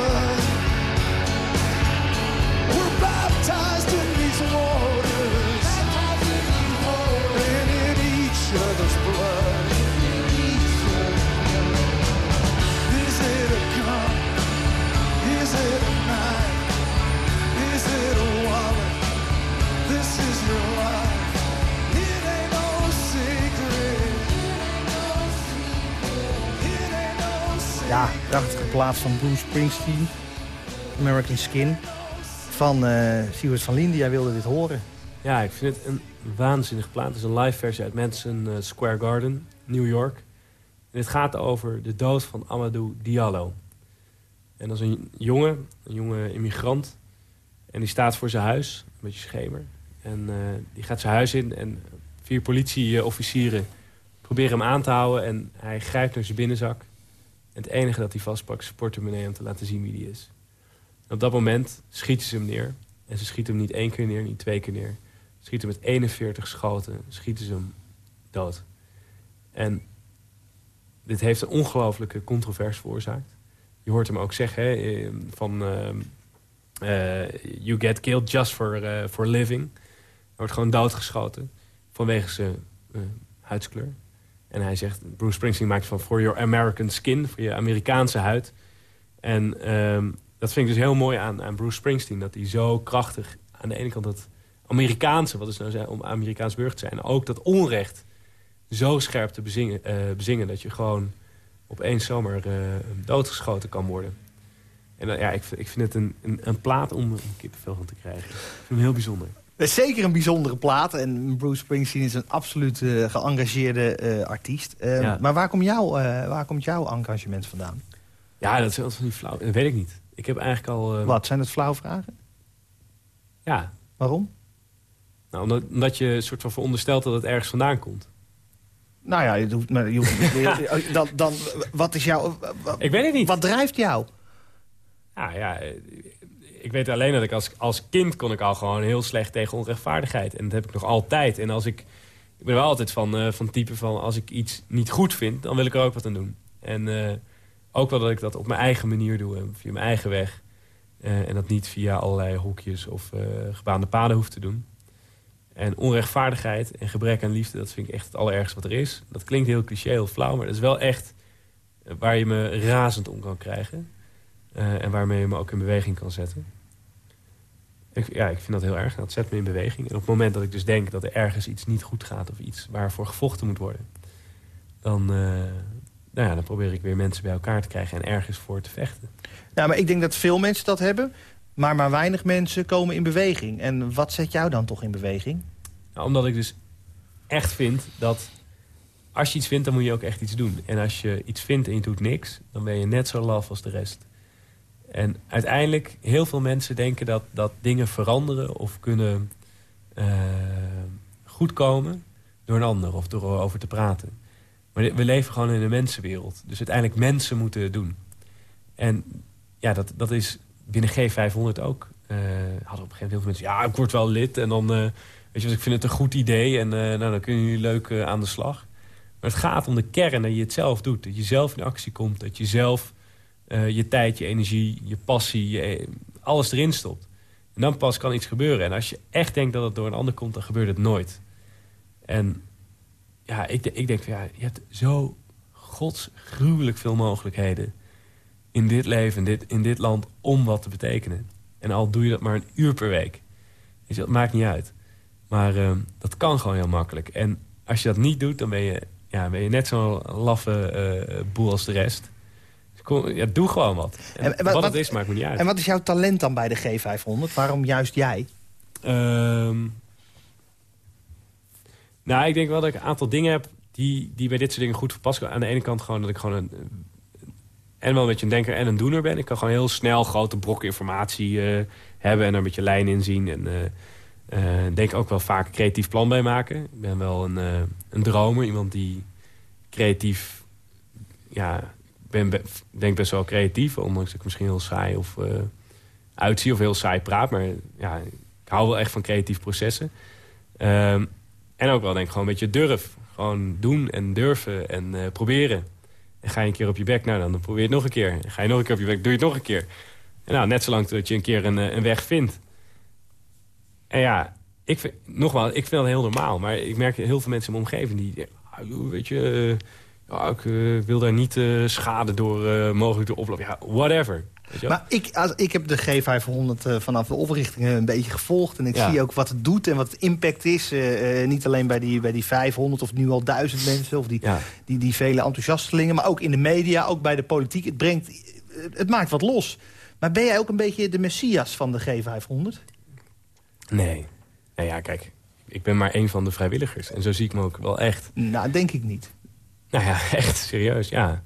Whoa. Ja, prachtige plaats van Bruce Springsteen. American Skin. Van eh Siewert van Linden, jij wilde dit horen. Ja, ik vind het een waanzinnig plaat. Het is een live versie uit Madison eh, Square Garden, New York. En het gaat over de dood van Amadou Diallo. En dat is een jongen, een jonge immigrant. En die staat voor zijn huis, een beetje schemer. En eh, die gaat zijn huis in en vier politieofficieren probeer hem aan te houden en hij grijpt naar zijn binnenzak. En het enige dat hij vastpakt is zijn portemonnee om te laten zien wie hij is. Op dat moment schieten ze hem neer. En ze schieten hem niet één keer neer, niet twee keer neer. Ze schieten met 41 schoten, schieten ze hem dood. En dit heeft een ongelooflijke controverse veroorzaakt. Je hoort hem ook zeggen hè, eh, van... ehm, eh, you get killed just for, eh, for living. Hij wordt gewoon doodgeschoten vanwege zijn eh, huidskleur. En hij zegt, Bruce Springsteen maakt van for your American skin, voor je Amerikaanse huid. En ehm, dat vind ik dus heel mooi aan, aan Bruce Springsteen. Dat hij zo krachtig aan de ene kant dat Amerikaanse, wat is nou om Amerikaans burger te zijn. Ook dat onrecht zo scherp te bezingen, eh, bezingen dat je gewoon opeens zomaar eh, doodgeschoten kan worden. En dan, ja, ik, ik vind het een, een, een plaat om een kippenvel van te krijgen. Ik vind hem heel bijzonder. Het is zeker een bijzondere plaat. En Bruce Springsteen is een absoluut eh, geëngageerde eh, artiest. Eh, Ja. Maar waar, komt jouw, eh, waar komt jouw engagement vandaan? Ja, dat is wel flauw. Dat weet ik niet. Ik heb eigenlijk al... Wat, zijn dat flauwe vragen? Ja, Waarom? nou, omdat, omdat je soort van veronderstelt dat het ergens vandaan komt. Nou ja, je hoeft, maar je hoeft- (laughs) dan, dan, wat is jouw... Ik weet het niet. Wat drijft jou? Ja, ja, ik weet alleen dat ik als, als kind kon ik al gewoon heel slecht tegen onrechtvaardigheid. En dat heb ik nog altijd. En als ik, ik ben wel altijd van, eh van type van als ik iets niet goed vind, dan wil ik er ook wat aan doen. En eh, ook wel dat ik dat op mijn eigen manier doe, eh, via mijn eigen weg. En dat niet via allerlei hokjes of gebaande paden hoef te doen. En onrechtvaardigheid en gebrek aan liefde, dat vind ik echt het allerergste wat er is. Dat klinkt heel cliché, heel flauw, maar dat is wel echt waar je me razend om kan krijgen. En waarmee je me ook in beweging kan zetten. Ik, ja, ik vind dat heel erg. Dat zet me in beweging. En op het moment dat ik dus denk dat er ergens iets niet goed gaat... of iets waarvoor gevochten moet worden... dan, eh, nou ja, dan probeer ik weer mensen bij elkaar te krijgen... en ergens voor te vechten. Nou, maar ik denk dat veel mensen dat hebben. Maar maar weinig mensen komen in beweging. En wat zet jou dan toch in beweging? Nou, omdat ik dus echt vind dat... als je iets vindt, dan moet je ook echt iets doen. En als je iets vindt en je doet niks... dan ben je net zo laf als de rest. En uiteindelijk, heel veel mensen denken dat, dat dingen veranderen... of kunnen eh, goedkomen door een ander of door erover te praten. Maar we leven gewoon in een mensenwereld. Dus uiteindelijk mensen moeten het doen. En ja, dat, dat is binnen G500 ook. eh hadden op een gegeven moment mensen... ja, ik word wel lid en dan... eh, weet je, wat, ik vind het een goed idee en nou, dan kunnen jullie leuk aan de slag. Maar het gaat om de kern dat je het zelf doet. Dat je zelf in actie komt. Dat je zelf eh, je tijd, je energie, je passie, je, alles erin stopt. En dan pas kan iets gebeuren. En als je echt denkt dat het door een ander komt, dan gebeurt het nooit. En ja, ik, ik denk, ja, je hebt zo godsgruwelijk veel mogelijkheden in dit leven, in dit, in dit land, om wat te betekenen. En al doe je dat maar een uur per week. Je, dat maakt niet uit. Maar eh, dat kan gewoon heel makkelijk. En als je dat niet doet, dan ben je, ja, ben je net zo'n laffe eh, boel als de rest. Kom, ja, doe gewoon wat. En wat, wat- het is, maakt me niet uit. En wat is jouw talent dan bij de G500? Waarom juist jij? Ehm, nou, ik denk wel dat ik een aantal dingen heb die, die bij dit soort dingen goed verpassen. Aan de ene kant gewoon dat ik gewoon een, en wel een beetje een denker en een doener ben. Ik kan gewoon heel snel grote brokken informatie eh, hebben en er een beetje lijn in zien. En eh, eh, denk ook wel vaak een creatief plan bij maken. Ik ben wel een, een dromer, iemand die creatief... Ja, ben, be- denk best wel creatief, ondanks dat ik misschien heel saai of eh, uitzie of heel saai praat. Maar ja, ik hou wel echt van creatieve processen. Ehm, en ook wel denk ik gewoon een beetje durf. Gewoon doen en durven en eh, proberen. En ga je een keer op je bek, nou dan probeer je het nog een keer. En ga je nog een keer op je bek, doe je het nog een keer. Nou, net zolang dat je een keer een, eh, een weg vindt. En ja, ik vind, nogmaals, ik vind dat heel normaal. Maar ik merk heel veel mensen in mijn omgeving die... ah, joh, weet je, ik eh, wil daar niet eh, schade door eh, mogelijk door oplopen. Ja, whatever. Maar ik, als, ik heb de G500 eh, vanaf de oprichting een beetje gevolgd. En ik Ja. zie ook wat het doet en wat het impact is. niet alleen bij die, bij die 500 of nu al duizend mensen... of die, Ja. die, die vele enthousiastelingen, maar ook in de media, ook bij de politiek. Het, brengt, het maakt wat los. Maar ben jij ook een beetje de messias van de G500? Nee. Nou ja, kijk. Ik ben maar één van de vrijwilligers. En zo zie ik me ook wel echt. Nou, denk ik niet. Nou ja, (laughs) echt serieus, ja.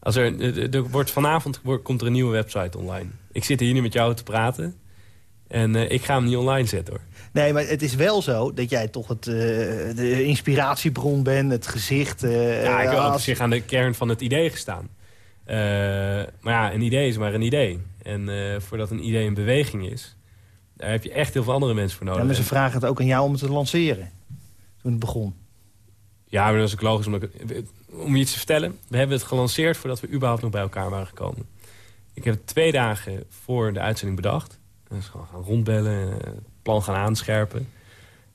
Als er, wordt vanavond wordt- komt er een nieuwe website online. Ik zit hier nu met jou te praten. En eh, ik ga hem niet online zetten hoor. Nee, maar het is wel zo dat jij toch het, eh, de inspiratiebron bent, het gezicht. eh, Ja, ik heb op als- zich aan de kern van het idee gestaan. Maar ja, een idee is maar een idee. En voordat een idee een beweging is... daar heb je echt heel veel andere mensen voor nodig. Ja, maar ze En- vragen het ook aan jou om het te lanceren. Toen het begon. Ja, maar dat is ook logisch. Omdat om je iets te vertellen. We hebben het gelanceerd voordat we überhaupt nog bij elkaar waren gekomen. Ik heb twee dagen voor de uitzending bedacht. Dus gewoon gaan rondbellen, eh, plan gaan aanscherpen.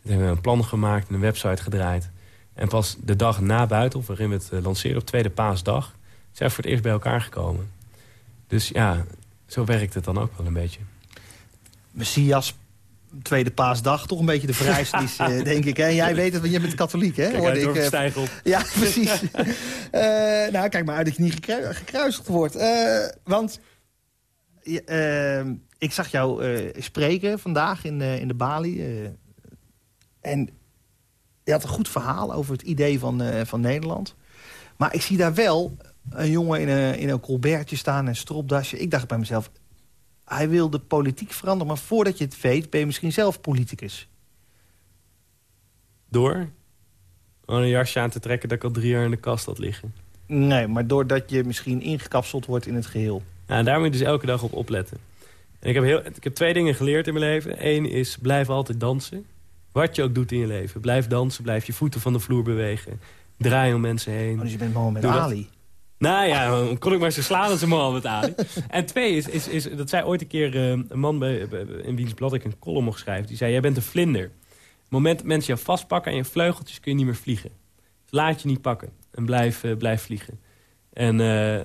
Toen hebben we een plan gemaakt en een website gedraaid. En pas de dag na buiten, waarin we het eh, lanceren op tweede paasdag... zijn we voor het eerst bij elkaar gekomen. Dus ja, zo werkt het dan ook wel een beetje. Messias, tweede paasdag, toch een beetje de vereiste is, eh, (laughs) denk ik. Hè? Jij weet het, want je bent katholiek, hè? Kijk ik, eh, op. (laughs) Ja, precies. (laughs) Eh, nou, kijk maar uit dat je niet gekru- gekruisigd wordt. Want ik zag jou spreken vandaag in, de in de Bali. en je had een goed verhaal over het idee van, van Nederland. Maar ik zie daar wel een jongen in een, in een colbertje staan en een stropdasje. Ik dacht bij mezelf, hij wil de politiek veranderen. Maar voordat je het weet, ben je misschien zelf politicus. Door gewoon een jasje aan te trekken dat ik al drie jaar in de kast had liggen. Nee, maar doordat je misschien ingekapseld wordt in het geheel. Nou, en daar moet je dus elke dag op opletten. En ik heb, heel, ik heb twee dingen geleerd in mijn leven. Eén is, blijf altijd dansen. Wat je ook doet in je leven. Blijf dansen, blijf je voeten van de vloer bewegen. Draai om mensen heen. Oh, dus je bent Mohammed. Ali. Nou ja, kon ik maar zo slaan als een Mohammed Ali. En twee is, is, is dat zei ooit een keer eh, een man bij, in wiens blad ik een column mocht schrijven. Die zei, jij bent een vlinder. Het moment dat mensen jou vastpakken aan je vleugeltjes kun je niet meer vliegen. Laat je niet pakken en blijf, eh, blijf vliegen. En eh,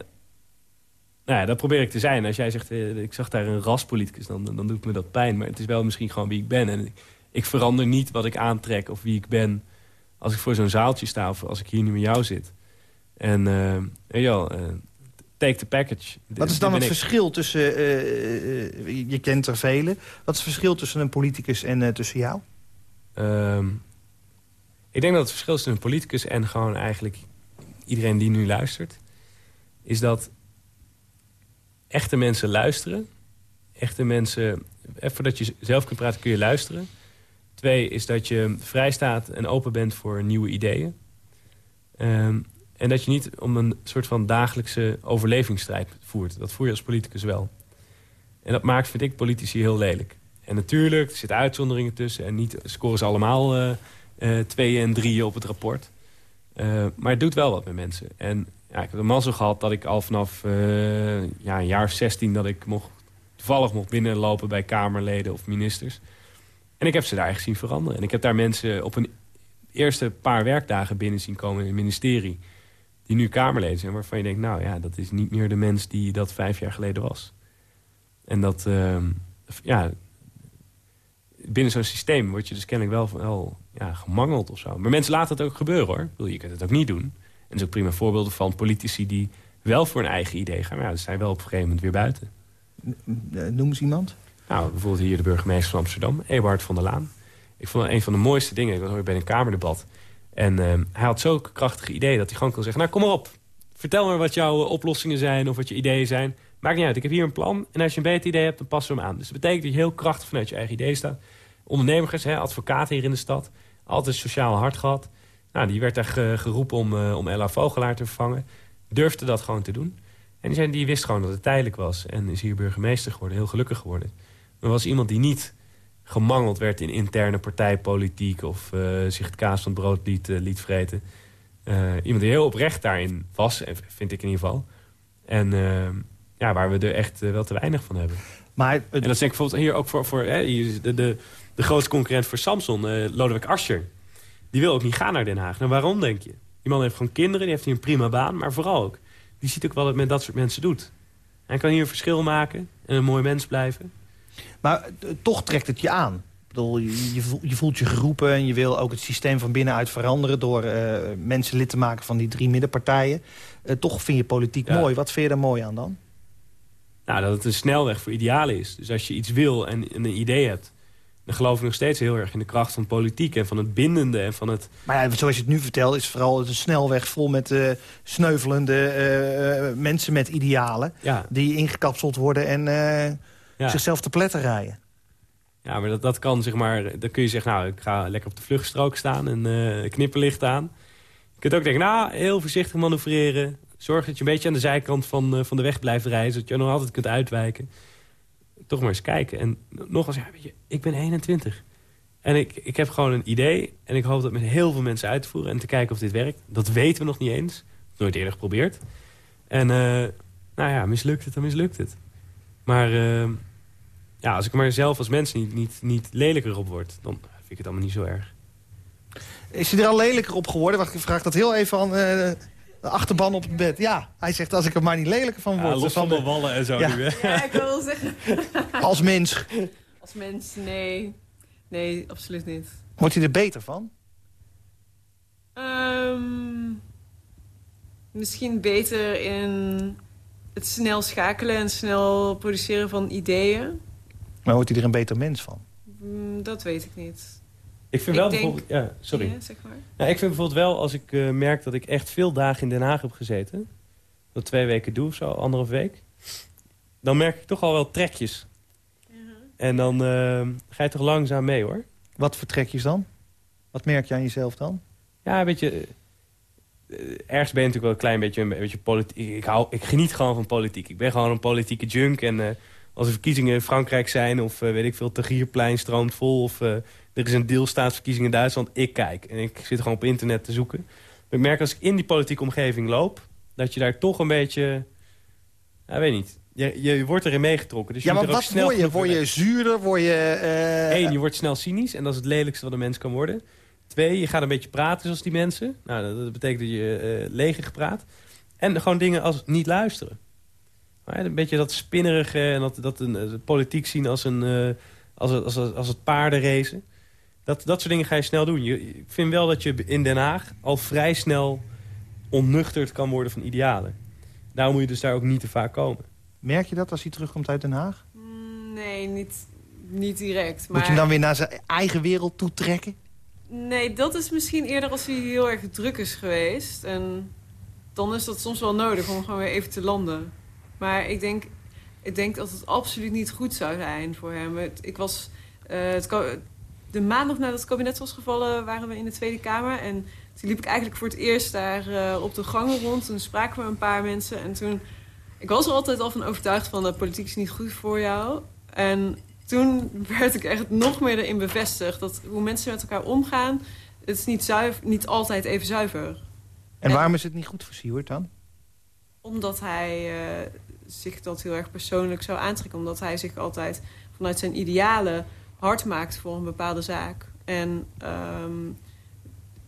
nou ja, dat probeer ik te zijn. Als jij zegt, ik zag daar een raspoliticus, dan, dan doet me dat pijn. Maar het is wel misschien gewoon wie ik ben. En ik, ik verander niet wat ik aantrek of wie ik ben... als ik voor zo'n zaaltje sta of als ik hier nu met jou zit. En eh, je wel, eh, take the package. Wat is dan het verschil tussen... eh, je kent er vele. Wat is het verschil tussen een politicus en tussen jou? Ehm, ik denk dat het verschil tussen een politicus en gewoon eigenlijk iedereen die nu luistert... is dat echte mensen luisteren. Echte mensen, eh, voordat je zelf kunt praten kun je luisteren. Twee is dat je vrij staat en open bent voor nieuwe ideeën. Ehm, en dat je niet om een soort van dagelijkse overlevingsstrijd voert. Dat voer je als politicus wel. En dat maakt, vind ik, politici heel lelijk. En natuurlijk, er zitten uitzonderingen tussen. En niet scoren ze allemaal eh, tweeën en drieën op het rapport. Eh, maar het doet wel wat met mensen. En ik heb de mazzel gehad dat ik al vanaf ja, een jaar of 16... dat ik mocht, toevallig mocht binnenlopen bij Kamerleden of ministers. En ik heb ze daar echt zien veranderen. En ik heb daar mensen op een eerste paar werkdagen binnen zien komen in het ministerie... die nu Kamerleden zijn, waarvan je denkt... nou ja, dat is niet meer de mens die dat vijf jaar geleden was. En dat, ehm, ja, binnen zo'n systeem word je dus kennelijk wel, wel ja, gemangeld of zo. Maar mensen laten het ook gebeuren hoor. Bedoel, Je kunt het ook niet doen. En er zijn ook prima voorbeelden van politici die wel voor een eigen idee gaan. Maar ja, ze zijn wel op een gegeven moment weer buiten. Noem eens iemand. Nou, bijvoorbeeld hier de burgemeester van Amsterdam, Eberhard van der Laan. Ik vond een van de mooiste dingen. Ik was ooit bij een kamerdebat. En ehm, hij had zo'n krachtige idee dat hij gewoon kon zeggen... nou, kom maar op. Vertel maar wat jouw eh, oplossingen zijn of wat je ideeën zijn. Maakt niet uit, ik heb hier een plan. En als je een beter idee hebt, dan passen we hem aan. Dus dat betekent dat je heel krachtig vanuit je eigen idee staat. Ondernemers, hè, advocaten hier in de stad. Altijd sociaal hard gehad. Nou, die werd daar ge- geroepen om, eh, om Ella Vogelaar te vervangen. Durfde dat gewoon te doen. En die, zei, die wist gewoon dat het tijdelijk was. En is hier burgemeester geworden, heel gelukkig geworden. Maar was iemand die niet gemangeld werd in interne partijpolitiek... of eh, zich het kaas van het brood liet, eh, liet vreten. Eh, iemand die heel oprecht daarin was, vind ik in ieder geval. En ja, waar we er echt wel te weinig van hebben. Maar En dat zeg ik bijvoorbeeld hier ook voor, voor hè, de, de, de grootste concurrent voor Samson, Lodewijk Asscher. Die wil ook niet gaan naar Den Haag. Nou, waarom denk je? Die man heeft gewoon kinderen, die heeft hier een prima baan, maar vooral ook. Die ziet ook wel wat het met dat soort mensen doet. Hij kan hier een verschil maken en een mooi mens blijven. Maar eh, toch trekt het je aan. Ik bedoel, je, je voelt- je geroepen en je wil ook het systeem van binnenuit veranderen... door eh, mensen lid te maken van die drie middenpartijen. Eh, toch vind je politiek Ja. mooi. Wat vind je er mooi aan dan? Nou, dat het een snelweg voor idealen is. Dus als je iets wil en, en een idee hebt... dan geloof ik nog steeds heel erg in de kracht van politiek... en van het bindende en van het... Maar ja, zoals je het nu vertelt, is vooral een snelweg vol met sneuvelende mensen met idealen... Ja, die ingekapseld worden en ja. zichzelf te pletten rijden. Ja, maar dat, dat kan zeg maar... Dan kun je zeggen, nou, ik ga lekker op de vluchtstrook staan... en uh, knipperlicht aan. Je kunt ook denken, nou, heel voorzichtig manoeuvreren. Zorg dat je een beetje aan de zijkant van, uh, van de weg blijft rijden... zodat je nog altijd kunt uitwijken. Toch maar eens kijken. En nogmaals, ja, weet je, ik ben 21. En ik, ik heb gewoon een idee. En ik hoop dat met heel veel mensen uit te voeren... en te kijken of dit werkt. Dat weten we nog niet eens. Nooit eerder geprobeerd. En uh, nou ja, mislukt het, dan mislukt het. Maar uh, ja, als ik maar zelf als mens niet, niet, niet lelijker op word... dan vind ik het allemaal niet zo erg. Is je er al lelijker op geworden? Wacht, ik vraag dat heel even aan uh, de achterban op het bed. Ja, hij zegt als ik er maar niet lelijker van word. Ja, los van de wallen en zo ja. nu, hè? (laughs) Ja, ik wil zeggen... (laughs) als mens. Als mens, nee. Nee, absoluut niet. Wordt hij er beter van? Um, misschien beter in het snel schakelen en snel produceren van ideeën. Maar wordt hij er een beter mens van? Mm, dat weet ik niet. Ik vind Ik wel denk- bijvoorbeeld... Ja, sorry. Ja, zeg maar. Nou, ik vind bijvoorbeeld wel, als ik eh, merk dat ik echt veel dagen in Den Haag heb gezeten... dat twee weken doe of zo, anderhalf week... dan merk ik toch al wel trekjes. En dan eh, ga je toch langzaam mee, hoor. Wat voor trekjes dan? Wat merk je aan jezelf dan? Ja, weet je... eh, ergens ben je natuurlijk wel een klein beetje, een beetje politiek. Ik, hou, ik geniet gewoon van politiek. Ik ben gewoon een politieke junk. En eh, als er verkiezingen in Frankrijk zijn... of eh, weet ik veel, Tagierplein stroomt vol... of eh, er is een deelstaatsverkiezing in Duitsland, ik kijk. En ik zit gewoon op internet te zoeken. Maar ik merk als ik in die politieke omgeving loop... dat je daar toch een beetje... Ja, weet niet. Je, je wordt erin meegetrokken. Dus je ja, maar wat snel word je? Word je zuurder? Word je... eh, Eén, je wordt snel cynisch. En dat is het lelijkste wat een mens kan worden. Twee, je gaat een beetje praten zoals die mensen. Nou, dat, dat betekent dat je eh leger praat. En gewoon dingen als niet luisteren. Maar Een beetje dat spinnerige en dat, dat een, eh, politiek zien als, een, eh, als, het- als, als het paardenracen. Dat, dat soort dingen ga je snel doen. Je, ik vind wel dat je in Den Haag al vrij snel onnuchterd kan worden van idealen. Daarom moet je dus daar ook niet te vaak komen. Merk je dat als hij terugkomt uit Den Haag? Mm, Nee, niet, niet direct. Maar... Moet je hem dan weer naar zijn eigen wereld toe trekken? Nee, dat is misschien eerder als hij heel erg druk is geweest. En dan is dat soms wel nodig om gewoon weer even te landen. Maar ik denk, ik denk dat het absoluut niet goed zou zijn voor hem. Het- ik was, eh, het, de maandag nadat het kabinet was gevallen, waren we in de Tweede Kamer. En toen liep ik eigenlijk voor het eerst daar eh, op de gangen rond. Toen spraken we een paar mensen. En toen, ik was er altijd al van overtuigd van, de politiek is niet goed voor jou. En toen (laughs) werd ik echt nog meer erin bevestigd dat hoe mensen met elkaar omgaan, het is niet, zuiver, niet altijd even zuiver. En En- waarom is het niet goed voor Siewert dan? Omdat hij eh, zich dat heel erg persoonlijk zou aantrekken. Omdat hij zich altijd vanuit zijn idealen hard maakt voor een bepaalde zaak. En ehm,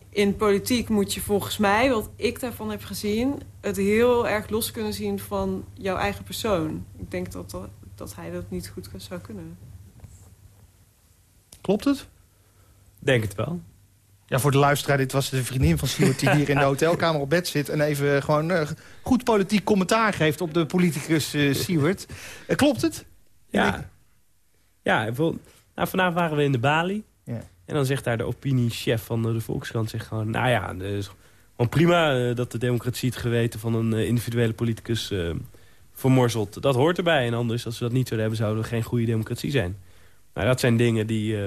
in politiek moet je volgens mij, wat ik daarvan heb gezien... het heel erg los kunnen zien van jouw eigen persoon. Ik denk dat, dat, dat hij dat niet goed zou kunnen. Klopt het? Denk het wel. Ja, voor de luisteraar, dit was de vriendin van Siewert... die hier in de (laughs) hotelkamer op bed zit... en even gewoon eh, goed politiek commentaar geeft op de politicus eh. Eh, klopt het? Ja, ja nou, vanavond waren we in de Bali. Ja. En dan zegt daar de opiniechef van de Volkskrant... Zegt gewoon, nou ja, het is gewoon prima dat de democratie het geweten... van een individuele politicus eh, vermorzelt. Dat hoort erbij. En anders, als we dat niet zouden hebben... zouden we geen goede democratie zijn. Nou, dat zijn dingen die,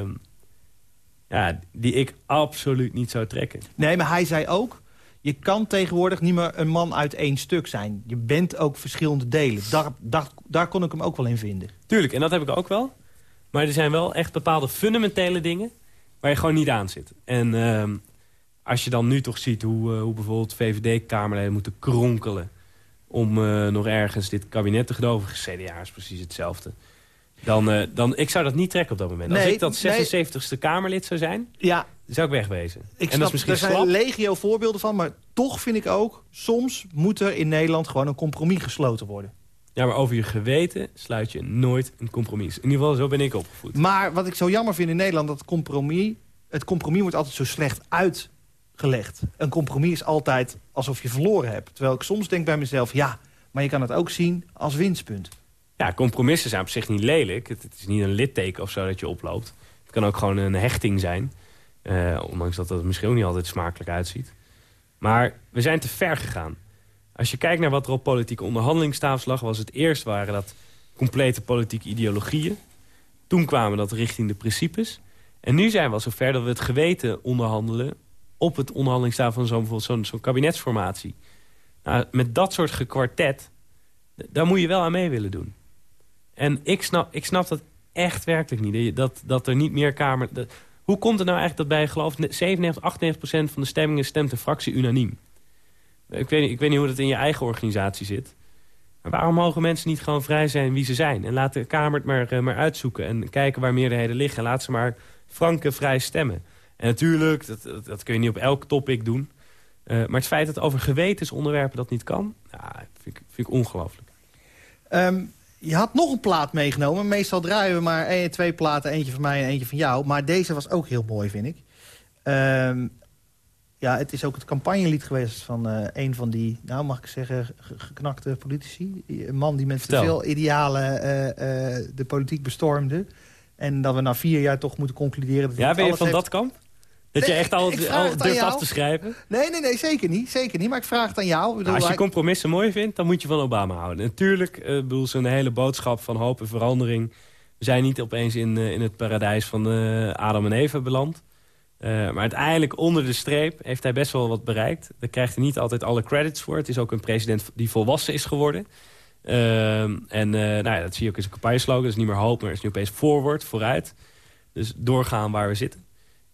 ja, die ik absoluut niet zou trekken. Nee, maar hij zei ook... je kan tegenwoordig niet meer een man uit één stuk zijn. Je bent ook verschillende delen. Daar, daar, daar kon ik hem ook wel in vinden. Tuurlijk, en dat heb ik ook wel. Maar er zijn wel echt bepaalde fundamentele dingen... waar je gewoon niet aan zit. En ehm, als je dan nu toch ziet hoe, eh, hoe bijvoorbeeld VVD-kamerleden moeten kronkelen... om eh, nog ergens dit kabinet te gedoven. CDA is precies hetzelfde. Dan, eh, dan, ik zou dat niet trekken op dat moment. Als ik dat nee. 76ste Kamerlid zou zijn, Ja, zou ik wegwezen. ik en snap, dat is misschien er zijn legio voorbeelden van... maar toch vind ik ook... soms moet er in Nederland gewoon een compromis gesloten worden. Ja, maar over je geweten sluit je nooit een compromis. In ieder geval, zo ben ik opgevoed. Maar wat ik zo jammer vind in Nederland... dat compromis, het compromis wordt altijd zo slecht uitgelegd. Een compromis is altijd alsof je verloren hebt. Terwijl ik soms denk bij mezelf... ja, maar je kan het ook zien als winstpunt. Ja, compromissen zijn op zich niet lelijk. Het, is niet een litteken of zo dat je oploopt. Het kan ook gewoon een hechting zijn. Eh, ondanks dat dat misschien ook niet altijd smakelijk uitziet. Maar we zijn te ver gegaan. Als je kijkt naar wat er op politieke onderhandelingstafels lag... was het eerst waren dat complete politieke ideologieën. Toen kwamen dat richting de principes. En nu zijn we al zover dat we het geweten onderhandelen... op het onderhandelingstafel van zo'n zo'n zo'n kabinetsformatie. Nou, met dat soort gekwartet, daar moet je wel aan mee willen doen. En ik snap, ik snap dat echt werkelijk niet. Dat, dat er niet meer Kamer... hoe komt het nou eigenlijk dat bij, geloof 97, 98 procent van de stemmingen stemt de fractie unaniem? Ik weet, ik weet niet hoe dat in je eigen organisatie zit. Maar waarom mogen mensen niet gewoon vrij zijn wie ze zijn? En laat de Kamer het maar, uh, maar uitzoeken en kijken waar meerderheden liggen. Laat ze maar franke vrij stemmen. En natuurlijk, dat, dat, kun je niet op elk topic doen. Uh, maar het feit dat over gewetensonderwerpen dat niet kan... Vind, ik, vind ik ongelooflijk. Um, je had nog een plaat meegenomen. Meestal draaien we maar één, twee platen. Eentje van mij en eentje van jou. Maar deze was ook heel mooi, vind ik. Um, ja, het is ook het campagnelied geweest van uh, een van die, nou mag ik zeggen, geknakte politici. Een man die met Vertel. veel idealen uh, uh, de politiek bestormde. En dat we na vier jaar toch moeten concluderen... Dat ja, ben je van heeft... dat kamp? Dat je echt al, al durft af te schrijven? Nee, nee, nee, zeker niet. Zeker niet. Maar ik vraag het aan jou. Nou, als je compromissen mooi vindt, dan moet je van Obama houden. Natuurlijk, uh, bedoel, zijn hele boodschap van hoop en verandering... We zijn niet opeens in, uh, in het paradijs van uh, Adam en Eva beland. Maar uiteindelijk onder de streep heeft hij best wel wat bereikt. Daar krijgt hij niet altijd alle credits voor. Het is ook een president die volwassen is geworden. En nou ja, dat zie je ook in zijn campagneslogan. Het is niet meer hoop, maar het is nu opeens forward, vooruit. Dus doorgaan waar we zitten.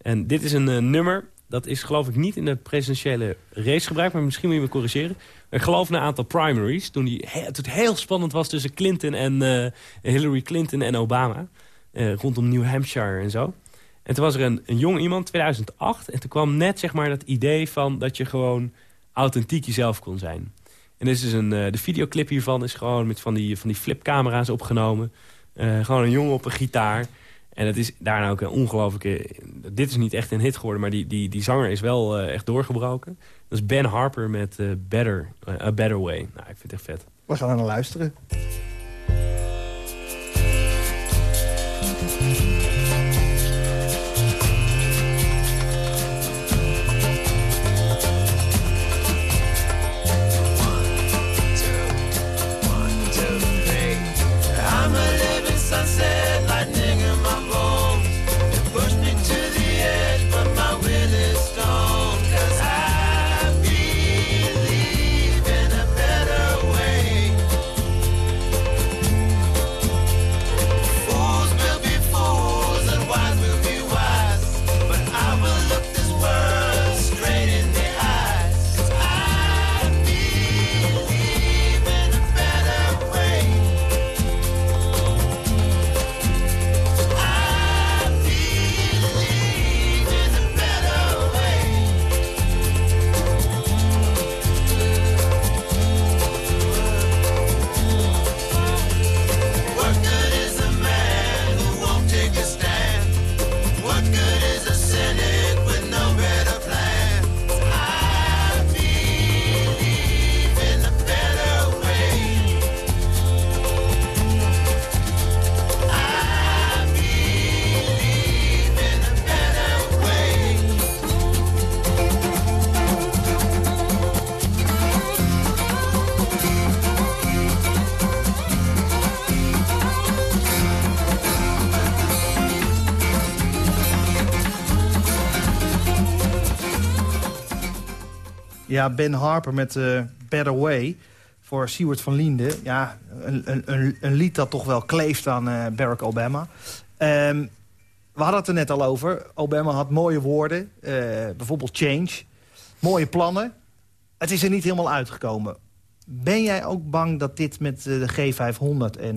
En dit is een uh, nummer, dat is geloof ik niet in de presidentiële race gebruikt... maar misschien moet je me corrigeren. Ik geloof een aantal primaries, toen, die, het heel spannend was... tussen Clinton en uh, Hillary Clinton en Obama. Uh, rondom New Hampshire en zo. En toen was er een, een jong iemand, 2008... en toen kwam net zeg maar dat idee van dat je gewoon authentiek jezelf kon zijn. En dit is dus een, de videoclip hiervan is gewoon met van die, van die flipcamera's opgenomen. gewoon een jongen op een gitaar... En het is daarna ook een ongelooflijke... Dit is niet echt een hit geworden, maar die, die, die zanger is wel uh, echt doorgebroken. Dat is Ben Harper met uh, Better, uh, A Better Way. Nou, ik vind het echt vet. We gaan naar luisteren. Ja, Ben Harper met uh, Better Way voor Seward van Liende. Ja, een, een, een lied dat toch wel kleeft aan uh, Barack Obama. Um, we hadden het er net al over. Obama had mooie woorden. Uh, bijvoorbeeld change. Mooie plannen. Het is er niet helemaal uitgekomen. Ben jij ook bang dat dit met de G500 en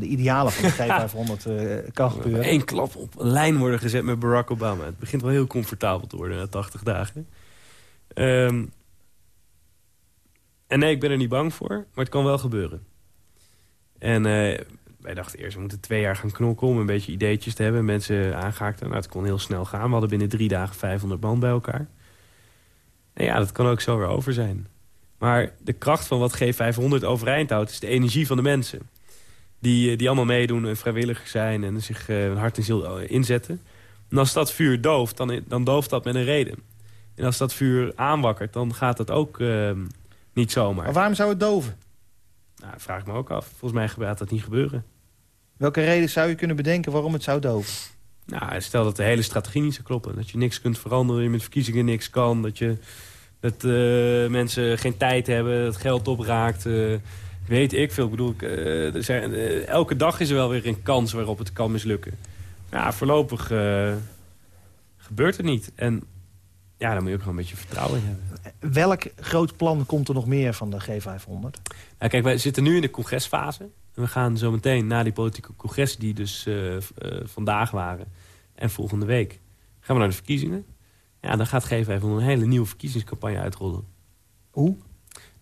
de idealen van de (laughs) G500 kan gebeuren? Eén klap op een lijn worden gezet met Barack Obama. Het begint wel heel comfortabel te worden na 80 dagen. Um, en nee, ik ben er niet bang voor, maar het kan wel gebeuren. En uh, wij dachten eerst, we moeten twee jaar gaan knokken... om een beetje ideetjes te hebben, mensen aangehaakt. Nou, het kon heel snel gaan. We hadden binnen drie dagen 500 man bij elkaar. En ja, dat kan ook zo weer over zijn. Maar de kracht van wat G500 overeind houdt... is de energie van de mensen. Die, eh, die allemaal meedoen en vrijwilligers zijn... en zich uh, hart en ziel inzetten. En als dat vuur dooft, dan, dan dooft dat met een reden. En als dat vuur aanwakkert, dan gaat dat ook... Uh, niet zomaar. Maar waarom zou het doven? Nou, vraag ik me ook af. Volgens mij gaat dat niet gebeuren. Welke reden zou je kunnen bedenken waarom het zou doven? Nou, stel dat de hele strategie niet zou kloppen. Dat je niks kunt veranderen, je met verkiezingen niks kan. Dat, je, dat eh, mensen geen tijd hebben, dat geld opraakt. eh, weet ik veel. Ik bedoel, eh, er zijn, elke dag is er wel weer een kans waarop het kan mislukken. Ja, voorlopig gebeurt het niet. En ja, daar moet je ook gewoon een beetje vertrouwen in hebben. Welk groot plan komt er nog meer van de G500? Nou, kijk, wij zitten nu in de congresfase. En we gaan zo meteen na die politieke congres die dus eh, eh, vandaag waren... en volgende week gaan we naar de verkiezingen. Ja, dan gaat G500 een hele nieuwe verkiezingscampagne uitrollen. Hoe?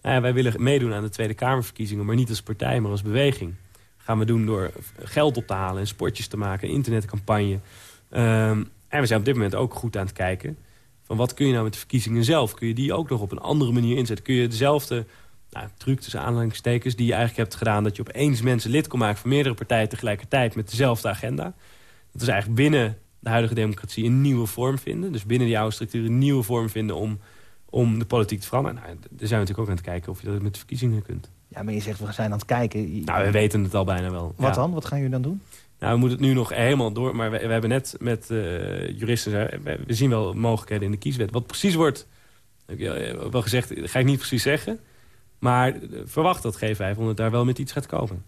Nou ja, wij willen meedoen aan de Tweede Kamerverkiezingen... maar niet als partij, maar als beweging. gaan we doen door geld op te halen en sportjes te maken... een internetcampagne. Ehm, en we zijn op dit moment ook goed aan het kijken... van wat kun je nou met de verkiezingen zelf? Kun je die ook nog op een andere manier inzetten? Kun je dezelfde nou, truc tussen aanhalingstekens die je eigenlijk hebt gedaan... dat je opeens mensen lid kon maken van meerdere partijen tegelijkertijd... met dezelfde agenda. Dat is eigenlijk binnen de huidige democratie een nieuwe vorm vinden. Dus binnen die oude structuur een nieuwe vorm vinden om, om de politiek te veranderen. Nou, daar zijn we natuurlijk ook aan het kijken of je dat met de verkiezingen kunt. Ja, maar je zegt we zijn aan het kijken. Nou, we weten het al bijna wel. Wat Ja. dan? Wat gaan jullie dan doen? Nou, we moeten het nu nog helemaal door. Maar we, we hebben net met eh, juristen... we, we zien wel mogelijkheden in de kieswet. Wat precies wordt, heb ik eh, wel gezegd, ga ik niet precies zeggen. Maar eh, verwacht dat G500 daar wel met iets gaat komen.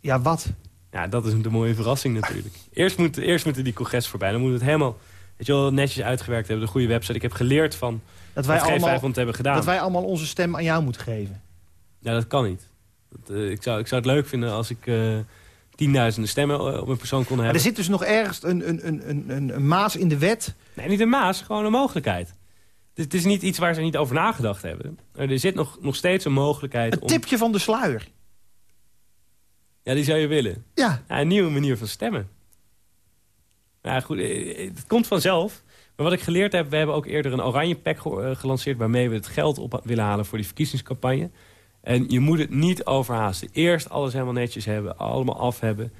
Ja, wat? Ja, dat is de mooie verrassing natuurlijk. (laughs) Eerst, moet, eerst moeten die congres voorbij. Dan moeten we het helemaal weet je wel, netjes uitgewerkt hebben. De goede website. Ik heb geleerd van Dat wij, wat G500 allemaal, hebben gedaan. dat wij allemaal onze stem aan jou moeten geven. Ja, dat kan niet. Dat, ik, zou, ik zou het leuk vinden als ik tienduizenden stemmen eh, op een persoon kon Maar hebben. er zit dus nog ergens een, een, een, een, een, maas in de wet. Nee, niet een maas, gewoon een mogelijkheid. Het, het is niet iets waar ze niet over nagedacht hebben. Er zit nog, nog steeds een mogelijkheid Een om... tipje van de sluier. Ja, die zou je willen. Ja, Ja, een nieuwe manier van stemmen. Ja, goed, eh, het komt vanzelf. Maar wat ik geleerd heb, we hebben ook eerder een oranje pack ge- eh, gelanceerd... waarmee we het geld op willen halen voor die verkiezingscampagne. En je moet het niet overhaasten. Eerst alles helemaal netjes hebben, allemaal af hebben.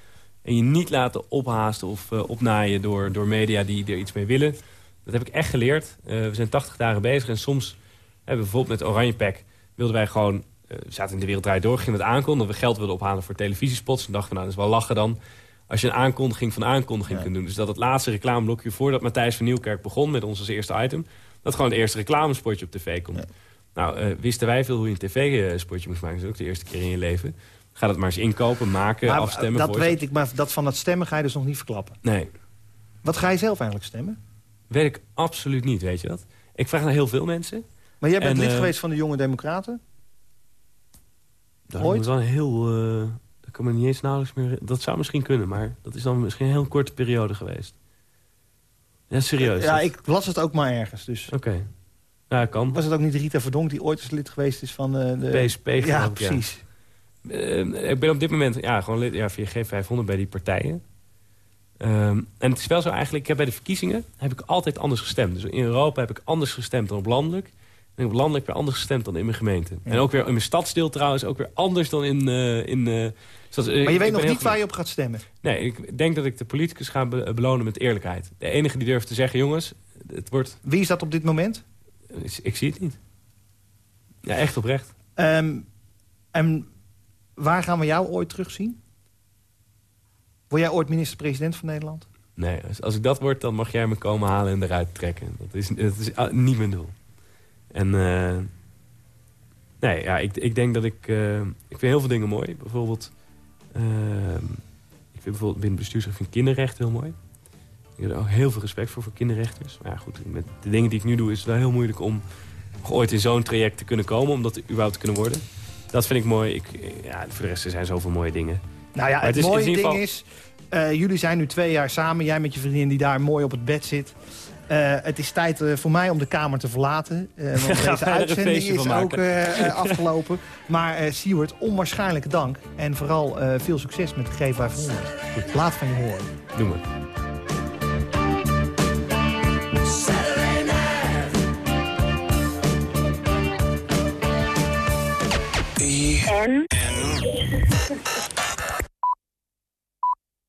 En je niet laten ophaasten of eh, opnaaien door, door media die er iets mee willen. Dat heb ik echt geleerd. Eh, we zijn 80 dagen bezig en soms... hebben bijvoorbeeld met Oranje Pack wilden wij gewoon... eh, we zaten in de wereld draait door, gingen het aankondigen... dat we geld wilden ophalen voor televisiespots. En dachten we, nou, dat is wel lachen dan... als je een aankondiging van aankondiging kunt doen. Dus dat het laatste reclameblokje voordat Matthijs van Nieuwkerk begon... met ons als eerste item, dat gewoon het eerste reclamespotje op tv komt. Nou, eh, wisten wij veel hoe je een tv-spotje moest maken. Dat is ook de eerste keer in je leven. Ga dat maar eens inkopen, maken, maar afstemmen. dat voice- weet ik. Maar dat van het stemmen ga je dus nog niet verklappen. Nee, Wat ga je zelf eigenlijk stemmen? weet ik absoluut niet, weet je dat? Ik vraag naar heel veel mensen. Maar jij bent En, lid eh, geweest van de Jonge Democraten. Dat Ooit? een heel... eh, dat kan me niet eens nauwelijks meer... Dat zou misschien kunnen, maar dat is dan misschien een heel korte periode geweest. Ja, serieus. Ja, dat- ik las het ook maar ergens. Dus Oké. Ja, kan. was het ook niet Rita Verdonk die ooit eens lid geweest is van eh, de... PSP Ja, precies. Eh, ik ben op dit moment ja, gewoon lid ja, via G500 bij die partijen. Ehm, en het is wel zo eigenlijk, ik heb bij de verkiezingen heb ik altijd anders gestemd. Dus in Europa heb ik anders gestemd dan op landelijk. En op landelijk weer anders gestemd dan in mijn gemeente. En ook weer in mijn stadsdeel trouwens ook weer anders dan in... eh in stads- Maar je ik weet nog niet waar je op gaat stemmen. Nee, ik denk dat ik de politicus ga be- belonen met eerlijkheid. De enige die durft te zeggen, jongens, het wordt... Wie is dat op dit moment? Ik, ik zie het niet. Ja, echt oprecht. Ehm, en waar gaan we jou ooit terugzien? Word jij ooit minister-president van Nederland? Nee, als, ik dat word, dan mag jij me komen halen en eruit trekken. Dat is, dat is ah, niet mijn doel. En eh, nee, ja, ik, ik denk dat ik... eh, ik vind heel veel dingen mooi. Bijvoorbeeld... eh, ik vind bijvoorbeeld binnen bestuursrecht vind ik kinderrechten heel mooi. Ik heb er ook heel veel respect voor, voor kinderrechters. Maar ja, goed, met de dingen die ik nu doe is het wel heel moeilijk om ooit in zo'n traject te kunnen komen. Om dat überhaupt te kunnen worden. Dat vind ik mooi. Ik, ja, voor de rest er zijn zoveel mooie dingen. Nou ja, Maar het, het is in mooie ding geval- is... eh, jullie zijn nu twee jaar samen. Jij met je vriendin die daar mooi op het bed zit. Eh, het is tijd eh, voor mij om de kamer te verlaten. eh, want (laughs) deze uitzending is ook eh, eh, afgelopen. Maar eh Siewert, onwaarschijnlijke dank. En vooral eh, veel succes met de G500. Laat van je horen. Doe maar. En...